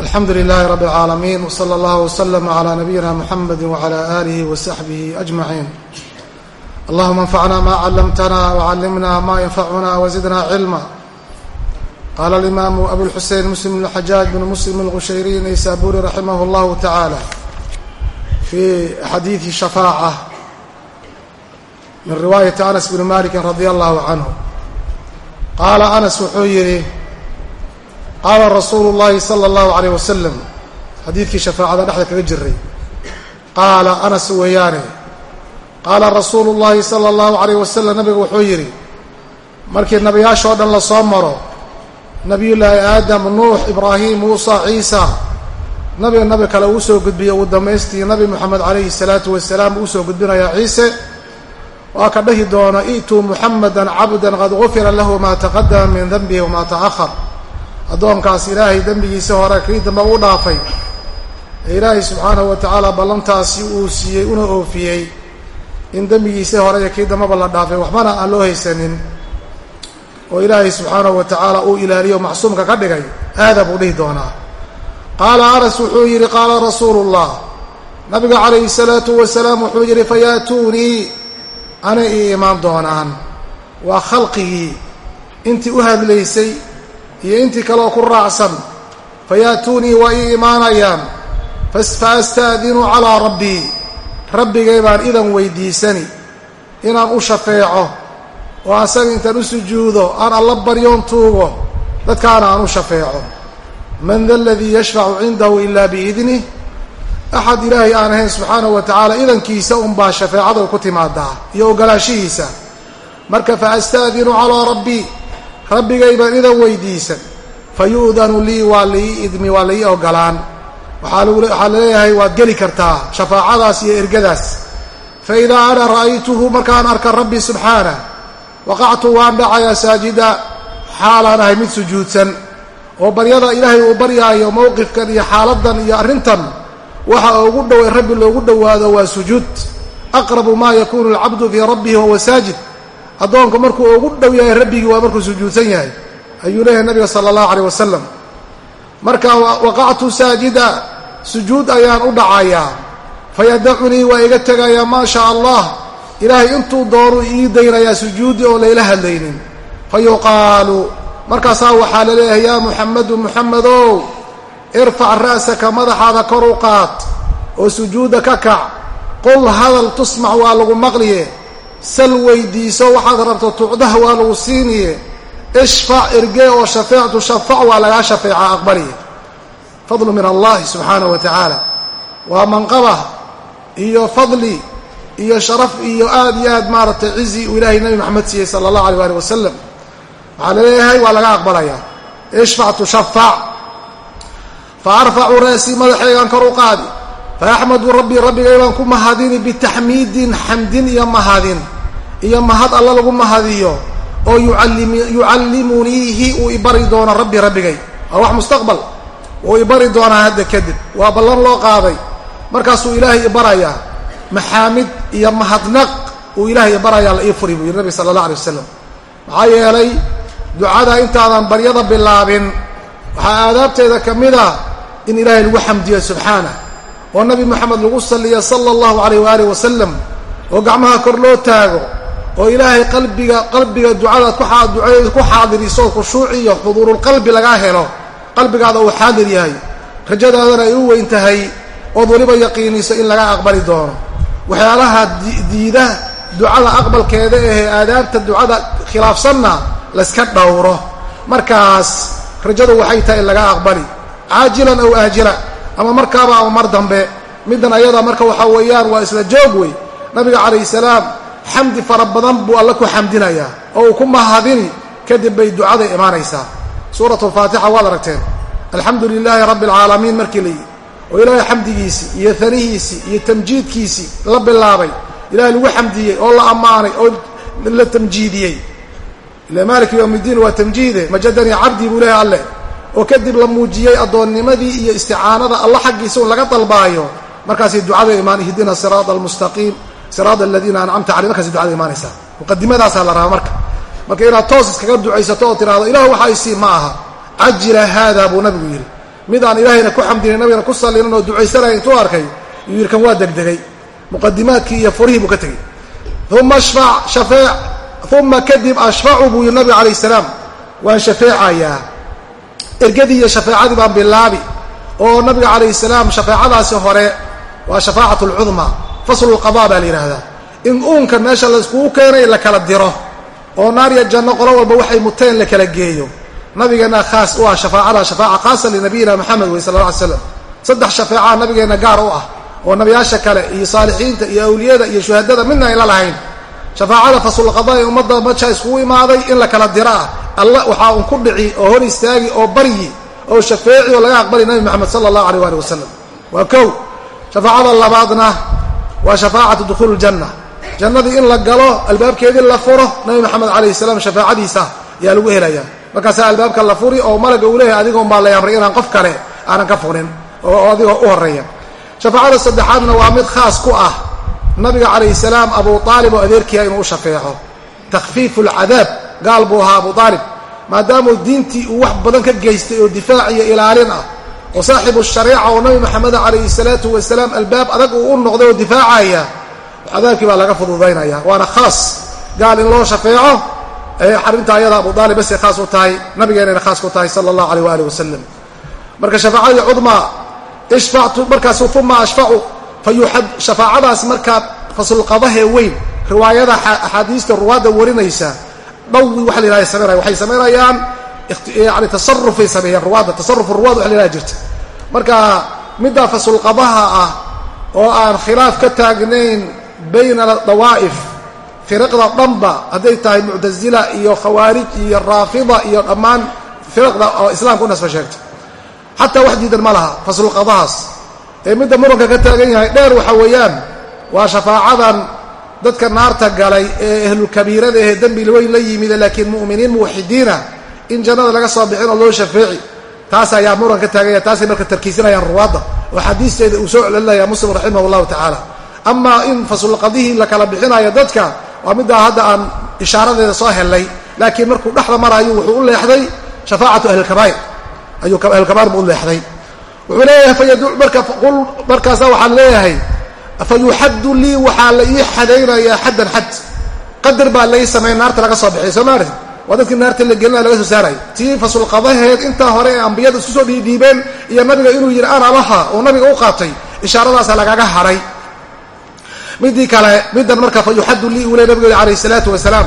alxamdu lilaahi rabi اlcaalamiin wsala allahu wslama cla nabiyina muxamedi wcla aalihi wasaxbihi ajmaciin allahuma anfacna ma callamtana wcallimna ma yanfacuna wazidna cilma qaala alimaamu abulxusein muslim bn xajaaj bn muslim alqushayriy naysaburi raximah اllahu tacaala fi xadiidi shafaaca min riwaayati anas bni maliki radia allahu canhu qaala anas wuxuu yidhi qaala rasuulu llaahi sala allahu calayh wasalam xadiidkii shafaacada dhexda kaga jiray qaala anas weeyaane qaala rasuulu llaahi sala allahu calayh wasalam nabigu wuxuu yidhi markii nabiyaasha oo dhan la soo maro nabiyullaahi aadam nuux ibraahim muusa ciisa nabiga nabi kale uu soo gudbiye ugu damaystii nabi moxamed calayhi salaatu wasalaam uu soo gudbinayaa ciise waa ka dhahi doona i'tuu muxamadan cabdan qad gufira lahu maa taqadama min denbihi wamaa ta'ahar addoonkaas ilaahay dembigiisa hore kii dambe u dhaafay. Ee ilaahay subxaanahu wa tacaala ballantaasi uu siiyey una oofiyey in dembigiisa hore iyo kii dambeba la dhaafay. Waxbana aan loo haysanin oo ilaahay subxaanahu wa tacaala uu ilaaliyo macsuumka ka dhigay aada buu dhihi doonaa. Qaala anas wuxuu yidhi qaala rasuulu llah nabiga calayhi salaatu wasalaam wuxuu yidhi fayaatuunii anay ii imaan doonaan. Waa khalqigii intii u hadlaysay iyo intii kaleoo ku raacsan fayaatuunii waa ii imaanayaan fa astaadinu calaa rabbii rabbigay baan idan weydiisani inaan u shafeeco oo asaga intaan u sujuudo aan alla baryoon tuugo dadkaana aan u shafeeco. Man da aladii yashfacu cindahu ilaa biidnih axad ilaahay aan ahayn subxaanahu wa tacaala idankiisa unbaa shafeecada ku timaadaa iyo ogolaanshihiisa marka fa astaadinu calaa rabbii rabbigay baan idan weydiisan. Fa yu'danu lii waa laii idmi waa laii ogolaan. Waxaa la leeyahay waad geli kartaa shafaacadaas iyo ergadaas. Fa idaa ana ra'aytuhu markaan arka rabbi subxaanah waqactu waan dhacayaa saajida xaalaan ahay mid sujuudsan. Oo baryada ilaahay uu baryaayo mowqifkan iyo xaaladan iyo arrintan waxa ugu dhow rabbi loogu dhowaado waa sujuud. Aqrabu maa yakuunu alcabdu fii rabbihi wahuwa saajid addoonku markuu ugu dhow yahay rabbigii waa markuu sujuudsan yahay. Ayuu leeyahay nabiga sala allahu caleyh wasalam marka waqactu saajida sujuud ayaan u dhacayaa. Fayadacunii waa iga tegayaa maa shaa allah ilaahay intuu doonu ii daynayaa sujuudi oo layla hadlaynin. Fa yuqaalu markaasaa waxaa la leeyahay yaa muxamedu muxamedow irfac ra'saka madaxaada kor u qaad oo sujuudda ka kac. Qul hadal tusmac waa lagu maqliye sal weydiiso waxaad rabto tucdah waa lagu siiniye. Ishfac irgee oo shafeectu shafac waa lagaa shafeeca aqbaliye. Fadlu min allahi subxaanahu wa tacaala. Waa manqaba iyo fadli iyo sharaf iyo aad iyo aad maaragtay cizi uu ilaahay nabi maxamed siiyey sala allahu alay ali wasalam waxaa la leeyahay waa laga aqbalayaa ishfac tushafac fa arfacu ra'sii madaxaygaan kor u qaadi. Fa axmadu rabbii rabbigay baan ku mahadini bitaxmiidin xamdin iyo mahadin iyo mahad alla lagu mahadiyo oo yucallimuniihi uu ibari doono rabbi rabbigay. Waa wax mustaqbal. Uu ibari doonaa hadda kadib. Waa ballan loo qaaday. Markaasuu ilaahay ibarayaa maxaamid iyo mahadnaq uu ilaahay ibarayaa la ii furi buu yidhi nabi sala allah alay wasalam maxaa yeelay ducada intaadan baryada bilaabin waxaa aadaabteeda ka mid a in ilaahay lagu xamdiyo subxaanah. Oo nabi moxamed lagu salliya sala allahu calayh waaalih wasalam oo gacmaha kor loo taago oo ilaahay qalbiga qalbiga ducadaad kuducadeeda ku xaadiriso khushuuci iyo xuduurulqalbi lagaa helo qalbigaada uu xaadir yahay. Rajadaadana ay u weyn tahay ood weliba yaqiiniso in laga aqbali doono. Waxyaalaha diida ducada aqbalkeeda ahee aadaabta ducada khilaafsanna layska dhowro. Markaas rajadu waxay tahay in laga aqbali. Caajilan aw aajila ama markaaba ama mar dambe middan ayada marka waxaa weeyaan waa isla joog wey nabiga calayhi salaam xamdi fara badan buu alle ku xamdinayaa oo uu ku mahadini kadib bay ducada imaanaysaa. Suuratu alfaatixa waad aragteen alxamdu lilaahi rabbi alcaalamiin markii la yidhi. Oo ilaahay xamdigiisii iyo hanihiisii iyo tamjiidkiisii la bilaabay. Ilahay lagu xamdiyey oo la ammaanay oo la tamjiidiyey. Ila maaliki yowmiddiin waa tamjiide majadanii cabdii buu leehay alleh oo kadib la muujiyey addoonnimadii iyo isticaanada alla xaggiisa un laga dalbaayo. Markaasay ducada imaan ihdina siraada almustaqiim siraada aladiina ancamta caley markaasay ducada imaanaysaa. Muqadimadaasaa la rabaa marka. Marka inaad toos iskaga ducaysato oo tidhahdo ilah waxa isii ma aha. Cajila haada buu nabigu yidhi. Mid aan ilaahayna ku xamdinin nabigana ku sallinin oo ducaysanaya intuu arkay yuu yidhi kan waa degdegay. Muqadimaadkii iyo furihii buu ka tegey. Uma shafeec uma kadib ashfacu buu yidhi nabiga calayh salaam. Waan shafeecayaa. Ergadii iyo shafeecadii baan bilaabi. Oo nabiga calayh salaam shafeecadaasi hore waa shafaacat alcudma faslu baa la yidhaahdaa. In uunka meesha la iskugu keenay la kala diro oo naar iyo janno qolo walba waxay muteen la kala geeyo. Nabigeenna khaas u ah shafaacada shafaaca khaasa linabiyina moxamed wey sala alla ly slam saddex shafeecaa nabigeenna gaar u ah oo nabiyaasha kale iyo saalixiinta iyo awliyada iyo shuhadada midna ayla lahayn. Shafaacada faslulqadaa ee ummadda maja iskugu imaaday in la kala diro ah alla waxaa un ku dhici oo hor istaagi oo baryi oo shafeeci oo laga aqbali nabi moxamed sala allahu aleyh ali wasalam waa kow shafaacada labaadna waa shafaacatu dukhuuli ljanna jannadii in la galo albaabkeedii la furo nabi maxamed calayhi salaam shafaacadiisa ayaa lagu helayaa. Markaasaa albaabka la furi oo malaga uu leeyahay adigoon baa la amray inaan qof kale aanan ka furin oo adigoo u horreeya shafaacada saddexaadna waa mid khaas ku ah. Nabiga calayhi salaam abu aalib oo adeerkiia inuu u shafeeco. Takhfiifu alcadaab gaal buu ahaa abu aalib maadaamuu diintii uu wax badan ka geystay oo difaac iyo ilaalin ah oo saaxibu shariica oo nabi maxameda calayhi salaatu wasalaam albaab adag uu u noqday oo difaacaya. Cadaabkii baa laga fududaynaya. Waana khaas gaal in loo shafeeco arrinta ayada abu aalib basay khaas u tahay nabigeenayna khaas ku tahay sala allahu aleyh waali wasalam marka shafaacadii cudmaa ishfactu markaasu uma ashfacu shafaacadaas markaa faslulqadahee weyn riwaayada axaadiista ruwaadda warinaysa dhawi waxa la yihahda samaynaya waxay samaynayaan yani tasarufay sameeyaan ruwaadda tasaruf ruwaad waxa la jirta. Marka middaa faslulqadaha ah oo aan khilaaf ka taagnayn bayna dawaa'if firaqda dhanba hadday tahay muctasila iyo khawaarij iyo raafida iyo dhammaan firaqda oo islaamka u nasba sheegta. Xataa wax diidan ma laha faslulqadahaas ee midda muranka ka taagan yahay dheer waxa weeyaan waa shafaacadan dadka naarta galay ee ahlulkabiirada ahee dembi weyn la yimida laakiin mu'miniin muwaxidiina in jannada laga soo bixin oo loo shafeeci taas ayaa muran ka taaganya taasay marka tarkiisinayaan ruwaadda oo xadiisteeda uu soo celinaya muslim raximah llahu tacaala amaa in faslulqadihii la kala bixinayo dadka waa middaa hadda aan ishaaradeeda soo helay laakiin markuu dhexda maraayo wuxuu u leexday shafaacatu ahlilkabaa'ir ayuu ahlulkabaa'ir buu u leexday. Wuxuu leeyahay markaasa waxaan leeyahay fayuxaddu lii waxaa la ii xadaynayaa xaddan xad. Qadar baa lai sameeya naarta laga soo bixiy soo maarti waa dadkii naarta la gelinaya laga soo saaraya tii fasulqadaheed intaa hore ee ambiyada isku soo dhiidhiibeen iyo nabiga inuu yidhi ana laha oo nabiga u qaatay. Ishaaradaasa lagaga hadhay midii kale middan marka fayuxaddu lii uu le nabiga yidhi calayhi salaatu wasalaam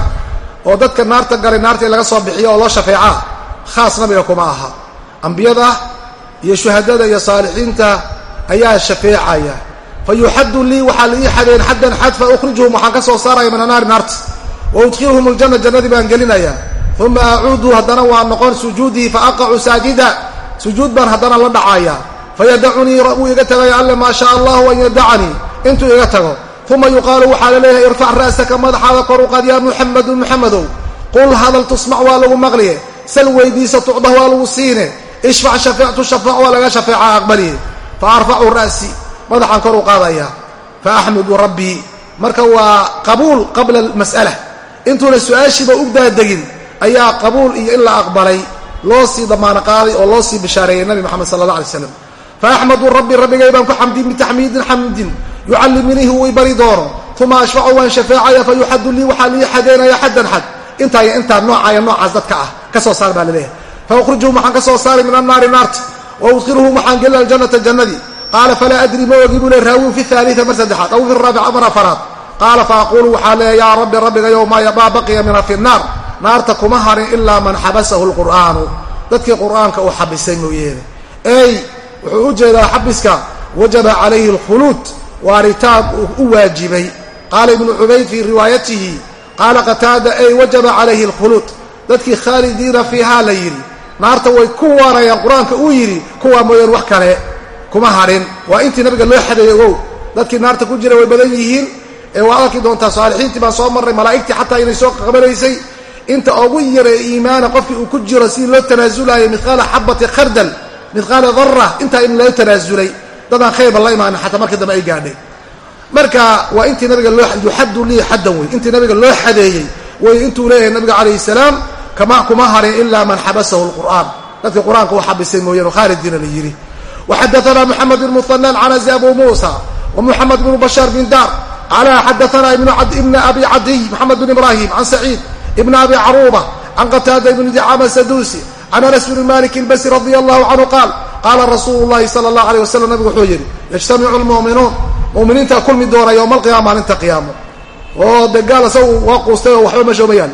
oo dadka naarta galay naarta laga soo bixiyo oo loo shafeecaa khaas nabiga kuma aha. Ambiyada iyo shuhadada iyo saalixiinta ayaa shafeecaya. Fa yuxaddu lii waxaa la ii xadeen xaddan xad fa ukhrijuhum waxaan ka soo saaraya min naarta wa udkhiluhum aljanna jannadii baan gelinaya uma acuudu haddana waa noqon sujuudii fa aqacu saajida sujuud baan haddana la dhacaya fayadacunii wuu iga tagaya alle maa shaa allahu an yadacanii intuu iga tago uma yuqaalu waxaa la leeyahay irfac ra'saka madaxaada kor uqaad yaa muxamadu muxamedow qul hadal tusmac waa lagu maqliye sal weydiisa tucdah waa lagu siine ishfac shafeectu shafaac waa laga shafeeca aqbaliye fa arfacu ra'si madaxaan kor u qaadaya fa axmudu rabbii marka waa qabuul qabla almas'ala intuuna su'aashiiba u daadegin ayaa qabuul iyo in la aqbalay loo sii damaano qaaday oo loo sii bishaareeyey nabi moxamed sala allah alay slam fa rabbi rabbigay baan ku xamdin bitaxmiidin xamdin yucalliminihi uu i bari doono uma ashfacu waan shafeecaya fa yuxaddu lii waxaa lii xadeynaya xaddan xad. Intaa iyo intaa noocaaya noocaas dadka ah ka soo saar baa la leeyahay fa ukhrijuhum waxaan ka soo saaray min annaari naarta wa udkhiluhum waxaan gelina aljannata jannadii qaala falaa adri ma ogi buu le raawin fi haalia mar saddexaad aw fi raabica mar afaraad qaala fa aquulu waxaa leeya yaa rabbi rabbigayow maa baqiya mina fi nnaar naarta kuma harin ilaa man xabasahu lqur'aanu dadkii qur'aanka uu xabisay mooyeene. Ey wuxuu u jeedaa xabiska wajaba calayhi alkhuluud waaritaan uu u waajibay. Qaala ibnu cubayd fii riwaayatihi qaala qataada ey wajaba calayhi alkhuluud dadkii khaalidiina fiihaa la yidhi naarta way ku waarayaan qur'aanka uu yidhi kuwaa mooyaan wax kale. Kuma harin. Waa intii nabiga loo xadeeyey ogow dadkii naarta ku jira way badan yihiin ee waa arki doontaa saalixiintii baan soo marray malaa'igtii xataa inay soo qabanaysay inta ugu yara ee iimaana qofkii uu ku jiro sidii loo tanaasulaayay midqaala xabati khardal midqaala dara intaa in loo tanaasulay dadaan khayrba la imaanin xataa markii dambe ay gaadhay. Marka waa intii nabiga loo yuxaddu lii xaddan wey intii nabiga loo xadeeyey way intuu leeyahay nabiga calayhi salaam kama kuma harin ilaa man xabasahu lqur'aan dadkii qur'aanka u xabisay mooyaan oo la yidhi. Waxadaanaa moxamed bn muhana alcanasi abu muusa wa muxamed bnu bashaar bin daar qala xadaanaa ibna abi cadiy moxamed bn ibrahim can saciid ibna abi caruuba can qataada ibni dicama saduusi can anas bni malik ilbasri radi allahu canhu qaal qaala rasuulu llahi sala allahu aleyh wasalam nabigu wuxuu yidhi yajtamicu lmu'minuun mu'miniintaa kulmi doona yowma alqiyaama maalinta qiyaamo oo de gaal isagu waa quustay waxba meesha uma yaal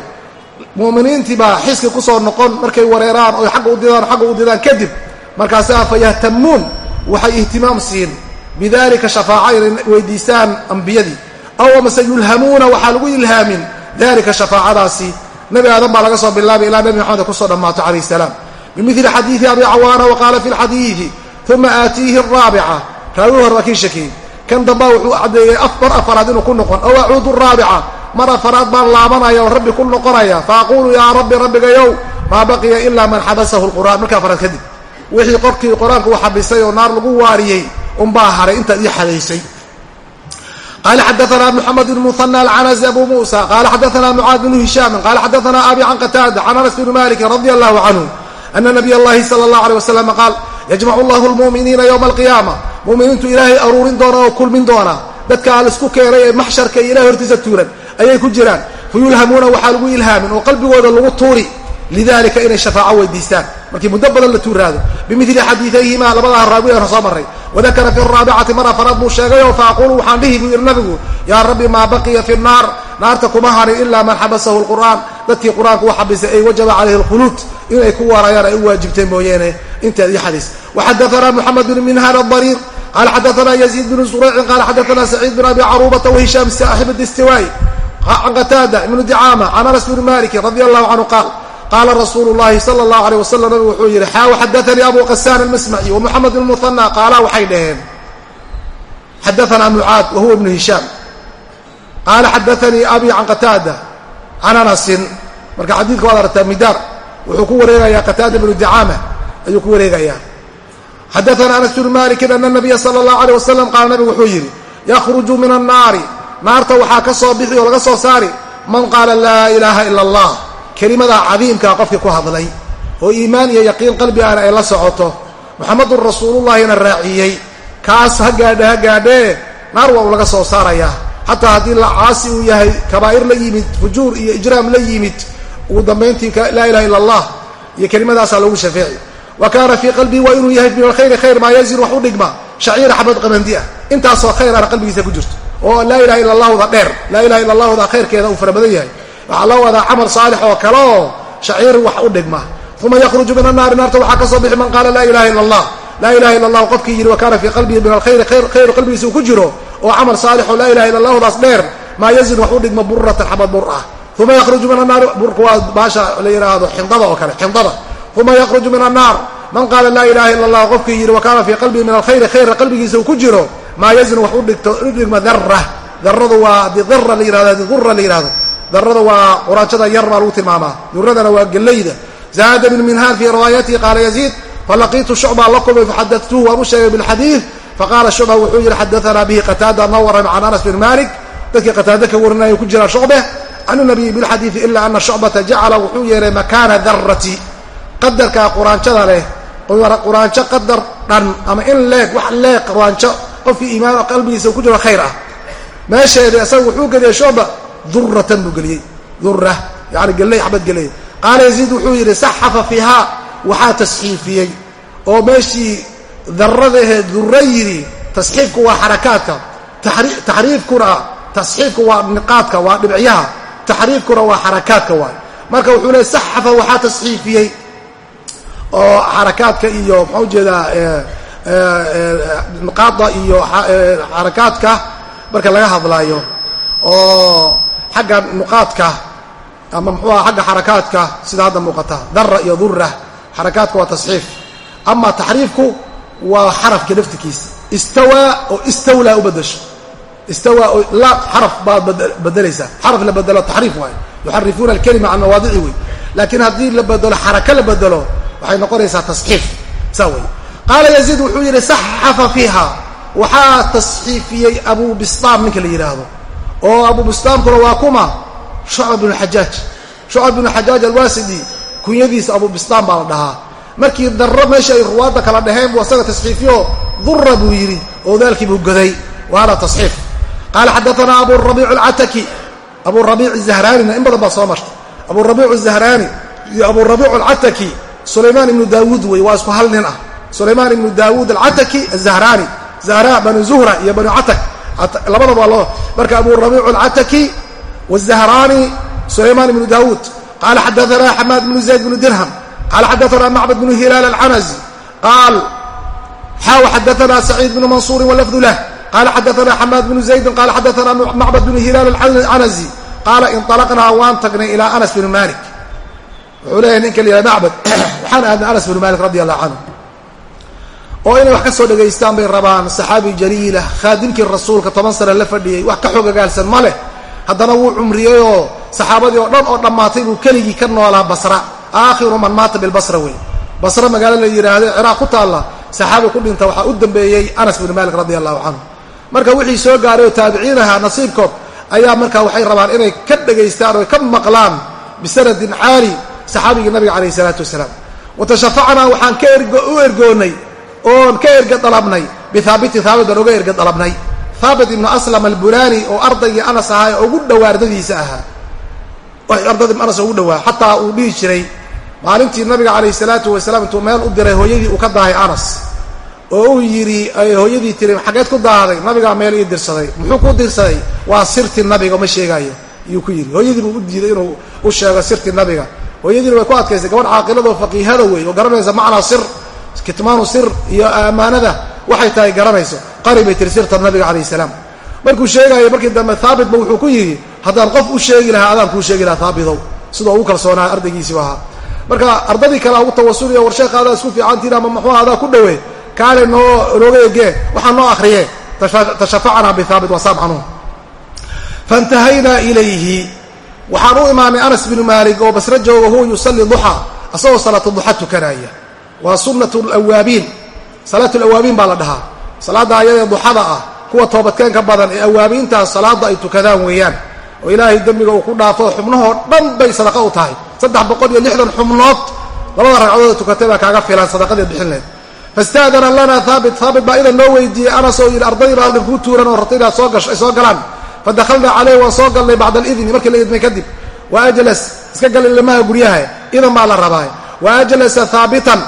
mu'miniintii baa xiski ku soo noqon markay wareeraan oy agga u didaan agga u didaan kadib markaasaa fa yahtamuun waxay ihtimaam siin bidalika shafaaca inay weydiistaan ambiyadii aw amase yulhamuuna waxaa lagu ilhaamin dalika shafaacadaasi nebi aadan baa laga soo bilaabay ilaa nebi maxamed ku soo dhammaato calayh salaam. Bimili xadiidi abi cawaana wa qaala fi lxadiidi uma aatiihi araabica raawi hore waa kii shakiyey kan dambaa wuxuu caddeeyey mar afaraad inuu ku noqon. Aw acuudu raabica mar afaraad baan laabanaya oo rabbi ku noqonaya. Fa aquulu yaa rabbi rabbigayow maa baqiya ilaa man xabasahu lqur'an markaa afaraad kadib wixii qorkii qur'aanka uu xabisay oo naar lagu waariyey unbaa haray intaad ii xadaysay qala xadaana mxamed bn muhana alcanasi abu musa qala xadaana mucaad bnu hishaami qala xadaana abi can qataada can anas bni maliki radi allahu canhu ana nabiy allahi sala allah alيh wasalam qaal yajmacu llahu lmu'miniina ywma alqiyaama mu'miniintu ilaahay aruurin doona oo kulmin doona dadka alisku keenay ee maxsharka iyo ilahay hortiisa tuuran ayay ku jiraan fayulhamuuna waxaa lagu ilhaamin oo qalbigooda lagu tuuri lidalika inay shafaaco weydiistaan. Markii muddo badan la tuuraado bimili xadiiayhima labadaa raawi soo maray wadakara fi raabicati mar afaraad buu sheegayo faaqulu waxaan dhihi buu yidhi nabigu yaa rabbi maa baqiya fi naar? Naarta kuma harin ilaa man xabasahu lqur'aan dadkii qur'aanka u xabisay ay wajaba calayhi lkhuluud inay ku waarayaan ay u waajibteen mooyeene. Inteed iyo xadiis. Waxadaana moxamed bn minhan adariir qala xadaana yaziid bnu zuraycin qala xadaana saciid bn abi caruubata wahishaam saaxib distiwaay can qataada ibnu dicaama can anas bni maliki radi allahu canhu qaal qaala rasuulu llahi sala allahu aleyh wasalam nabigu wuxuu yidhi xaaw xadaanii abu qasaan almasmaci wa moxamed bn muhana qaala waxay dhaheen xadaanaa mucaad wa huwa ibnu hishaam qaala xadaanii abi can qataada can anasin marka xadiidka waad aragtaa midaar wuxuu ku wareegayaa qataada bnu dicaama ayuu ku wareegayaa xadaana anas bnu malikin ana nabiya sala allahu aleyh wasalam qaala nabigu wuxuu yidhi yakhruju min annaari naarta waxaa ka soo bixi oo laga soo saari man qaala laa ilaaha ila allah kelimadaa cadiimkaa qofkii ku hadlay oo iimaan iyo yaqiin qalbi aana ay la socoto muxamadun rasuulullahina raaciyey kaas ha gaadhe ha gaadhee naar waa uu laga soo saarayaa. Xataa haddii caasi uu yahay kabaa'ir la yimid fujuur iyo ijraam la yimid ugu dambayntii laa ilaha illa allah iyo kelimadaasaa loogu shafeeci. Wa kaana fii qalbii waa inuu yahay min alkhayri khayr maa yazin wax u dhigma shaciira xabad qamandi ah. Intaasoo khayraana qalbigiisa ku jirto. Oo laa ilaha illa allahuda dheer laa ilaha illa allahuda khayrkeeda uu fara badan yahay waxaa loo wadaa camal saalix oo kale oo shaciir wax u dhigma. Uma yakhruju min annaari naarta waxaa ka soo bixi man qaala laa ilaha illa allah laa ilaha illa allahu qofkii yidhi wa fii qalbihi min alkhayri khayru qalbigiisa uu ku jiro oo camal saalix oo laa ilaha illa allahudaas dheer maa yazin wax u dhigma buratan xabad bur ah. Uma yakhruju min annaari burka waa baasha la yidhaahdo xindada oo kale xindada. Uma yakhruju min annaar man qaala laa ilaha illa allah qofkii yidhi wa fii qalbihi min alkhayri khayra qalbigiisa uu ku jiro maa yazin wax u dhigma dara daradu waa didira la yihahdo didura la yihahdo darada waa quraanjada yar baa lagu tilmaamaa. Duradana waa gelayda zaada bn minhaan fii riwaayatihi qaala yaziid falaqiitu shucbaa la kulmay faxadatuhu waan u sheegay bilxadiid faqaala shucba wuxuu yihi xadaanaa bihi qataada noo warramay can anas bin malik dadkii qataada ka warinaya ku jiraan shucbe. Can nabiyi bilxadiidi ila ana shucbata jacala wuxuu yeehay makaana darati qadarkaa quraanjada leh quraanjo qadar dhan ama in leeg wax leeg quraanjo qofkii iimaan qalbigiisa ku jiro khayr ah. Meesheeda isaga wuxuu geliyay shucba duratan buu geliyey. Dura yani geley xabad geley qaala yaziid wuxuu yidhi saxafa fiihaa waxaa tasxiifiyey. Oo meeshii daradahe dura yidhi tasxiifku waa xarakaadka. Taxriifkuna tasxiifku waa niqaadka waa dhibicyaha taxriifkuna waa xarakaadka waay. Marka wuxuu leey saxafa waxaa tasxiifiyey. Oo xarakaadka iyo maxaa u jeedaa niqaada iyo xarakaadka marka laga hadlaayo. Oo xagga nuqaadka ama muxuuaha xagga xarakaadka sida hadda muuqata dara iyo dura xarakaadka waa tasxiif. Ama taxriifku waa xarafka laftikiisa istawaa oo istawlaa u bedasho istawaa oo la xaraf baad bedelaysaa xaraf la bedelo taxriif waayo yuxarifuuna alkelima can mawaadici wey laakiin haddii la bedelo xaraka la bedelo waxay noqonaysaa tasxiif. Saa wey qaala yaziid wuxuu yidhi saxafa fiiha. Waxaa tasxiifiyey abu bistaam ninka la yidhaahdo oo abu bistaamkuna waa kuma. Shucba bnu xajaaj shucba bnu xajaaj alwaasidi kunyadiisa abu bistaam baa la dhahaa. Markii darro meesha ay ruwaadda kala dhaheen buu asaga tasxiifiyo dura buu yidhi oo daalkii buu goday. Waana tasxiif. Qaala xadaanaa abu rabiic alcataki abu rabiic zahraanina in badan baa soo martay. Abu rabiic zahraani iyo abu rabiic alcataki sulaymaan ibnu daawuud wey waa isku hal nin ah. Sulaymaan ibnu daawuud alcataki azahraani zahra banu zuhra iyo banu catak labadaba waa loo marka abu rabiic alcataki wazahraani sulaymaan ibnu daawuud qaala xadaanaa xamaad bnu zayd bnu dirham. Qaala xadaanaa macbad bnu hilaal alcanazi qaal xaaw xadaanaa saciid bnu mansuurin walafdu lah. Qaala xadaanaa xamaad bnu zaydin qaala xadaanaa macbad bnu hilaal alcanazi qaala inطalaqnaa waan tagnay ilaa anas bnu malik. Wuxuu leeyahay ninka la macbad waxaan aadnay anas bnu malik radi allahu canhu oo inay wax ka soo dhagaystaan bay rabaan. Saxaabi jaliila khaadimkii rasuulka toban sane la fadhiyey wax ka xog agaalsan ma leh. Haddana wuu cumriyeyoo saxaabadii oo dhan oo dhammaatay buu keligii ka noolaa basra. Aakhiru man maata bilbasra wey basra magaalo la yidhaahdo ciraaq ku taalla. Saxaabi ku dhinta waxaa u dambeeyey anas bnu malik radi allahu canhu. Marka wixii soo gaaray oo taabiciin ahaa nasiibkood ayaa markaa waxay rabaan inay ka dhagaystaan oo ka maqlaan bisanadin caali saxaabigii nabiga calayh isalaatu wasalaam. Watashafacnaa waxaan ka u ergoonnay oon ka erga dalabnay bihaabitin haabit baan uga erga dalabnay. Haabit ibnu aslam albulaani oo ardaygii anas ahaa ee ugu dhowaa ardadiisa ahaa ardadii anas ugu dhowaa xataa uu dhihi jiray maalintii nabiga calayh salaatu wasalaam intuu meel u diray hooyadii uu ka daahay anas oo uu yidhi ay hooyadii tiri xageed ku daahaday nabigaa meel ii dirsaday. Muxuu ku dirsaday? Waa sirti nabiga ma sheegaayo. Iyuu ku yidhi. Hooyadii buu u diiday inuu u sheego sirti nabiga. Hooyadiina way ku adkaysay gabadh caaqilado faqiihada wey oo garanaysa macnaa sir kitmaanu sir iyo ammaanada waxay tahay garanayso. Qari bay tiri sirta nabiga calayh salaam. Markuu sheegaayo markii dambe haabitba wuxuu ku yidhi haddaan qof u sheegi lahaa adaan kuu sheegi lahaa haabidow sidoo ugu kalsoonaa ardaygiisiu ahaa. Marka ardadii kale ugu tawasuliya war sheekha adaa isku fiicantiin ama muxuu adaa ku dhowe kaale noo nooga egee noo akriye tashafacnaa bihaabit waa saamcanuun faintahaynaa ilayhi. Waxaan u imaanay anas binu maalik oo basre jooga huwa yusalli duxaa asagoo salaatu duxa tukanaya waa sunnatu lawaabiin salaatu lawaabiin baa la dhahaa. Salaadda ayadee duxada ah kuwa toobadkeenka badan ee awaabiintaas salaadda ay tukadaan weeyaan. Oo ilaahay dembiga uu ku dhaafo xubnahoo dhan bay sadaqa u tahay. Saddex boqol iyo lixdan xubnood labada ragcadooda tukatay baa kaaga filan sadaqadeed bixin leed faista'dana lana haabit haabit baa idan noo weydiiyey anas oo yidhi ardaydii halkan kuu tuuran oo ratay inaad soo gasho ay soo galaan. Fadakhalnaa caleyh waan soo galnay bacda alidni markii la idmay kadib. Wa ajlas iska gal ilamaha guryaha idan baa la rabaa wa ajlasa haabitan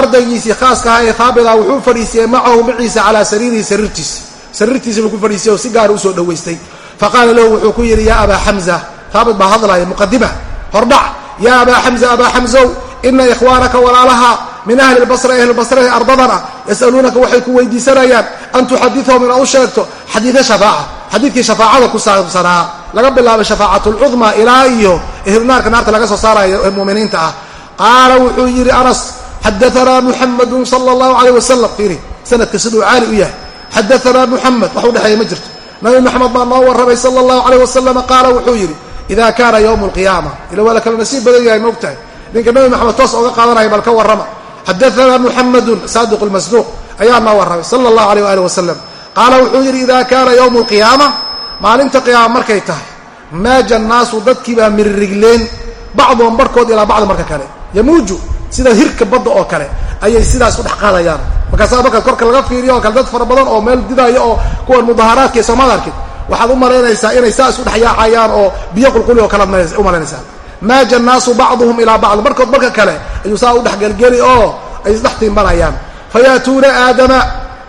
ardaygiisii khaaska ahaa ee haabita wuxuu fadhiisiyey macahu maciisa calaa sariirihi sariirtiisa sariirtiisa buu ku fadhiisiyey oo si gaara u soo dhowaystay. Faqaala lahu wuxuu ku yidhi yaa abaa xamza haabit baa hadlaaya muqadima hordhac. Yaa abaa xamza abaa xamzow ina ikhwaanaka walaalaha min ahli lbasra ahlibasra ee ardadana yasaluunaka waxay ku weydiisanayaan an tuxadithahum inaad u sheegto xadiida shafaaca xadiidkii shafaacada ku saabsanaa. Laga bilaabay shafaacat lcudma ilaa iyo ehlunaarka naarta laga soo saarayo ee muminiinta ah. Qaala wuxuu yidhi anas xadaanaa muxamedun sala allahu alayh wasalam fiiri sanadka siduu caali u yahay xadaanaa muxamed wax udhexeeya ma jirto nabi maxamed baa noo warramay sala allahu alayh wasalam qaala wuxuu yidhi ida kaana yowmu alqiyaama ila waa la nasiib badan yahay maogtahay ninka nabi maxamed toos oga qaadanaya bal ka warrama xadaanaa muxamedun saadiq lmasduuq ayaa noo warramay sala allahu alayh waali wasalam qaala wuxuu yidhi ida kaana yowmu alqiyaama maalinta qiyaama markay tahay maaja annaasu dadkiibaa miririgleen bacduhum barhkood ilaa bacdi marka kale yamuuju sida hirka badda oo kale ayay sidaas u dhex qaadayaan. Markaasaa markaad korka laga fiiriyo oo kale dad fara badan oo meel didaayo oo kuwan mudaharaadka iyo soomad arkid waxaad u malaynaysaa inay saa isu dhex yaacayaan oo biyo qulquli oo kale u malaynaysaa. Maaja annaasu bacduhum ilaa bacdi barhkood marka kale ayuu saa u dhexgelgeli oo ay isdhex tiimbanayaan fa yaatuuna aadama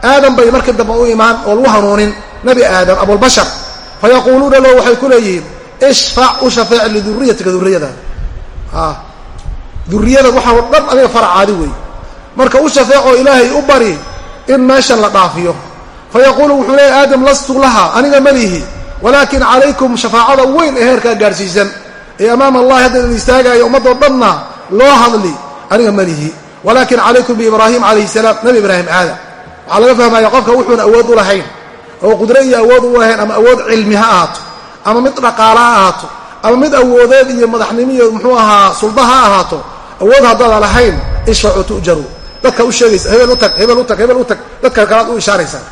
aadam bay markii dambe u imaan oo lagu hanuunin nabi aadam abulbashar fa yaquuluuna lahu waxay ku leeyihiin ishfac u shafeec liduriyatika duriyada duriyada waxaa dhan adiga faracaadi wey marka u shafeecoo ilaahay u bari in meeshan la dhaafiyo. Fa yaquulu wuxuu leeyahy aadam lastu laha aniga malihi walaakin calaykum shafaacada weyn ee heerkaa gaadhsiisan. Ee amaama allahi hadda idin istaagaayo ummadoo dhanna loo hadli aniga malihi walaakin calaykum biibraahim calayhi salaam nabi ibraahim aadam. Waxaa laga fahmaya qofka wuxuuna awood u lahayn oo qudro iyo awood u lahayn ama awood cilmi ha ahaato ama mid dhaqaala ha ahaato ama mid awoodeed iyo madaxnimo iyo muxuu ahaa sulda ha ahaato awood haddaada lahayn ishfacu tu'jaru. Dadka u sheegaysa hebel u tag hebel u tag hebel u tag. Dadka kalaad u ishaaraysaa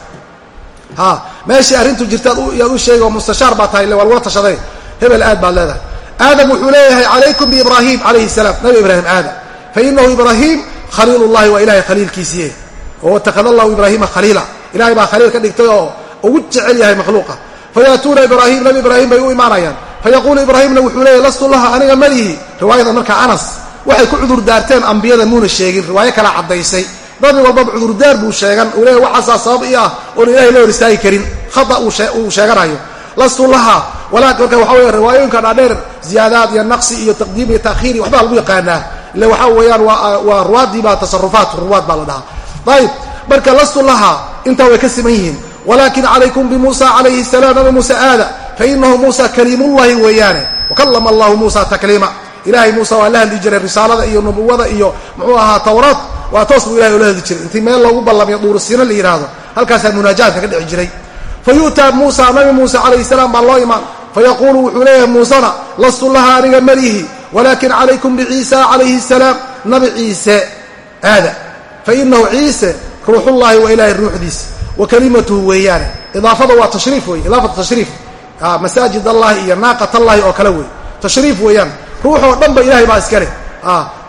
ha meeshii arrintu jirtaad yaad u sheegi oo mustashaar baa tahay waa lagula tashaday hebel aad baad leedahay. Aadam wuxuu leeyahay calaykum biibraahim calayhi salaam. Nabi ibraahim aadam. Fa inahu ibraahim khaliilullahi waa ilahay khaliilkiisiiye watakada allahu ibraahiima khaliila. Ilahay baa khaliil ka dhigtay oo ugu jecel yahay makhluuqa. Fayaatuuna ibraahim nabi ibraahim bay u imaanayaan. Fayaquulu ibraahimna wuxuu leeyahy lastu laha aniga malihi. Riwaayada marka anas waxay ku cudur daarteen ambiyada muuna sheegin riwaayo kala caddaysay. Nabi walbaba cudurdaar buu sheegan. Uu leeyahy waxaasaa sabab ii ah oon ilahay la hor istaagi karin. Khata uu sheeganayo lastu laha walaa marka waxa weya riwaayooyinka dhaadheer ziyaadaad iyo naqsi iyo taqdiim iyo taakhiir iyo waxbaa lagu yaqaanaa. Ila waxaa weeyaan waa ruwaadii baa tasarufaat ruwaad baa la dhahaa. Ayib marka lastu laha intaa way ka siman yihiin. Walakin calaykum bimuusa calayhi salaam nabi muuse aada fainahu muusa kaliimullahi weeyaane wakallama allahu muusa takliima ilahay muuse waa la hadli jiray risaalada iyo nubuwada iyo muxuu ahaa tawraad waa toos buu ilahay ola hadli jiray. Intii meel loogu ballamiyo duurusino la yidhaahdo halkaasaa munaajaadka ka dhici jiray. Fayu'taa muusa nabi muuse calayhi salaam baa loo imaan. Fayaquulu wuxuu leeyahay muusena lastu laha aniga malihi walakin calaykum biciisa calayhi salaam nabi ciise. Aada. Fainahu ciise ruuxullahi waa ilahay ruuxdiisa. Wa kalimatuhu weeyaane. Idaafada waa tashriif wey idaafatu tashriif. Masaajid allahi iyo naaqat allahi oo kale wey tashriif weeyaan ruuxoo dhan ba ilahay baa iska leh.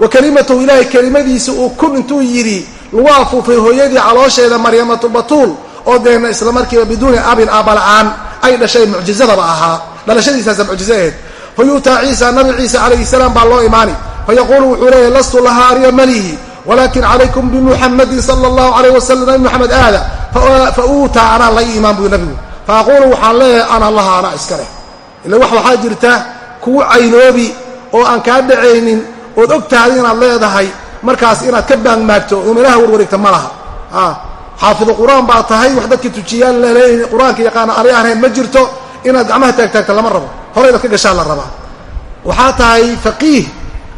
Wa kalimatuhu ilahay kelimadiisa uu kun intuu yidhi lagu afuufay hooyadii caloosheeda maryamatu batuul oo deena isla markiiba biduuni abin aabala'aan ay dhashay mucjizadaba ahaa. Dhalashadiisaasa mucjizo ahayd. Fa yu'taa ciisa nabi ciisa calayhi salaam baa loo imaani. Fayaquulu wuxuu leeyahy lastu lahaa ariya malihi walakin calaykum bimuxamadin sala allahu alayh wasalam nabi moxamed aada. Fa uutaa anaa la ii imaan nabigu. Fa aquulu waxaan leeyahay ana laha anaa iska leh. Ila wax waxaa jirta kugu caynoobi oo aan kaa dhacaynin ood og inaad leedahay markaas inaad ka baangmaagto oo meelaha warwareegta ma laha. Xaafidu qur'aan baa tahay wax dadka tujiyaan la leeyahay qur'aanka yaqaana ani ahayn ma jirto inaad gacmaha taagtaagta lama rabo. Hore inaad ka gashaan la rabaa. Waxaa tahay faqiih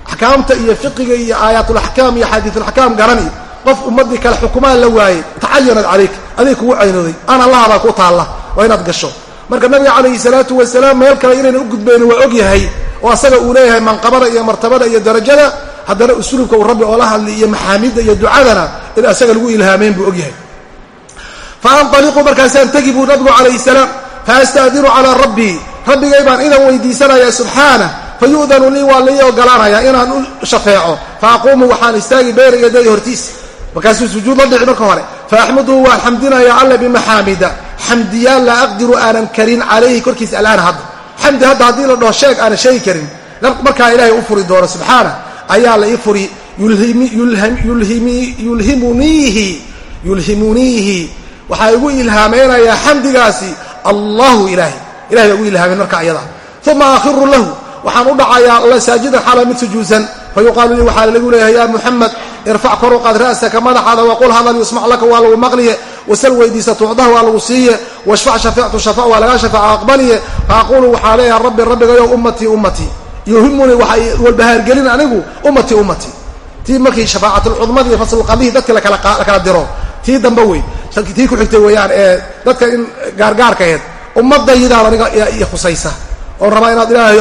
axkaamta iyo fiqiga iyo aayaatulaxkaam iyo xadiiulaxkaam garani. Qof ummadii kale xukumaan la waayey tacayanad calayk adig kugu caynooday ana lahabaa ku taalla waa inaad gasho marka nabiga calayhi salaatu wasalaam meel kale inayna u gudbayni waa og yahay oo asaga uu leeyahay manqabada iyo martabada iyo darajada haddana usluubka uu rabbi oola hadli iyo maxaamidda iyo ducadana in asaga lagu ilhaameen buu og yahay. Faanaliqu markaasaan tegi buu nabigu calayhi salaam faasta'dinu calaa rabbii rabbigay baan idan weydiisanaya subxaana fayu'danu lii waa lii ogolaanaya inaan u shafeeco faaquumu waxaan istaagi beera yaday hortiis. Markaasuu sujuud la dhici marka hore faaxmaduhu waan xamdinaya alla bimaxaamida xamdiyaal laa aqdiru aanan karin calayhi korkiisa alaana hadda xamdi hadda haddii la dhaho sheeg aanan sheegi karin. Markaa ilaahay u furi doono subxaana ayaa la ii furi yulhimuniihi yulhimuniihi waxaa igu ilhaameynayaa xamdigaasi allahu ilaahay. Ilahay baa igu ilhaameen marka ayada. Uma akhiru lahu. Waxaan u dhacayaa alla saajidan xaala mid sujuudsan fayuqaalu lii waxaa lagu leeyahay ya muxamed irfac kor u qaad ra'saka madaxaada waqul hadal yusmac laka waa lagu maqliye wasal weydiisa tuucdaha waa lagu siiye washfac shafactu shafac waa lagaa shafaaca aqbaliye faaqulu waxaa leeyahay rabbi rabbigayow ummatii ummatii yuhimunii waxaa walbahaargelin anigu ummatii ummatii tii markii shafaacatulcudmadi iyo faslulqadihi dadka lakala diro tii dambe wey tii ku xigtay weeyaan ee dadka in gaargaarka aheed ummadaydaad aniga i khusaysa oon rabaa inaad ilaahay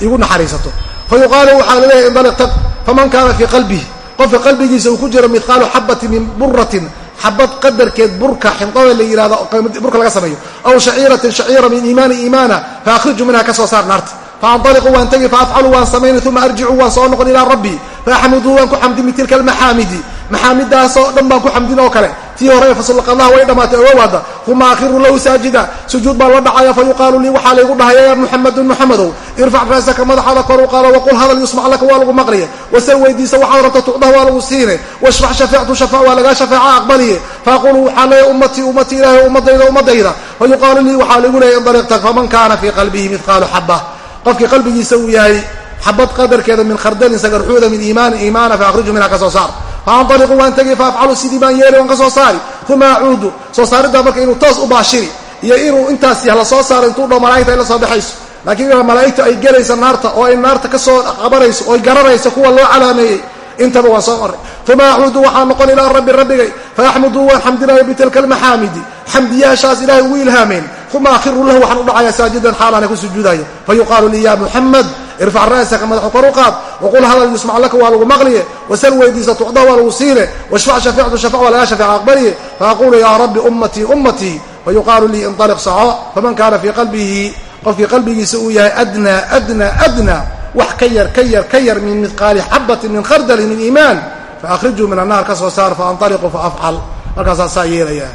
igu naxariisato fa yuqaalu waxaa la leeyahay indaliq tag faman kaana fii qalbihi qofka qalbigiisa uu ku jiro midqaalu xabatin min buratin xabad qadarkeed burka xindada la yihahdo burka laga sameeyo aw shaciiratin shaciira min iimaani iimaana faakhriju minha ka soo saar naarta faanaliqu waan tegi faafcalu waan samaynay uma arjicu waan soo noqon ilaa rabbii faaxmuduu waan ku xamdin bitilka almaxaamidi maxaamidaasoo dhan baan ku xamdin oo kale tii hore faslqadaha way dhammaatay ogowaada uma akhiru lahu saajida sujuud baan la dhacaya fa yuqaalu lii waxaa laygu dhahaya ya muxamedun muxamedow irfac raasaka madaxaada kor u qaado waqul hadal yusmac laka waa lagu maqliye wasal weydiisa waxaad rabta tucdaha waa lagu siine washfac shafactu shafac waa lagaa shafeeca aqbaliye faaqulu waxaa leeya ummatii ummatii ilaahay ummadayda ummadayda fa yuqaalu lii waxaa laygu leeya indaliqtag faman kaana fii qalbihi midqaalu xaba qofkii qalbigiisa uu yahay xabad qadarkeeda min khardalin sagarxuuda min iimaani iimaana faakhriju minha ka soo saar faanaliqu waan tegi faafcalu sidii baan yeeli waan ka soo saari. Uma acuudu soo saariddaa marka inuu toos u baashiri iyo inuu intaas la soo saaro intuu dho malaigta ay la soo baxayso. Laakiin malaa'igtu ay gelayso naarta oo ay naarta ka soo qabanayso oy garanayso kuwa loo calaameeyey intaba waan soo maray. Uma acuudu waxaan noqon ilaa rabbi rabbigay faaxmuduu waan xamdinaya bitilka almaxaamidi. Xamdiyaashaas ilahay ugu ilhaameen uma akhiru lahu waxaan u dhacaya saajidan xaalaana ku sujuudayo fayuqaalu lii ya muxamed irfac ra'saka madaxu kor u qaad waqul hadal yusmac laka waa lagu maqliye wasal weydiisa tucda waa lagu siine washfac shafactu shafac waa lagaa shafeeca aqbaliye faaqulu yaa rabbi ummatii ummatii fayuqaalu lii indaliq soco faman kaana fii qalbihi qofkii qalbigiisa uu yahay adnaa adnaa adnaa wax ka yar ka yar ka yar min midqaali xabatin min khardali min iimaan faakrijuu min annaar ka soo saar faanطaliquu faafcal markaasaa saa yeelayaa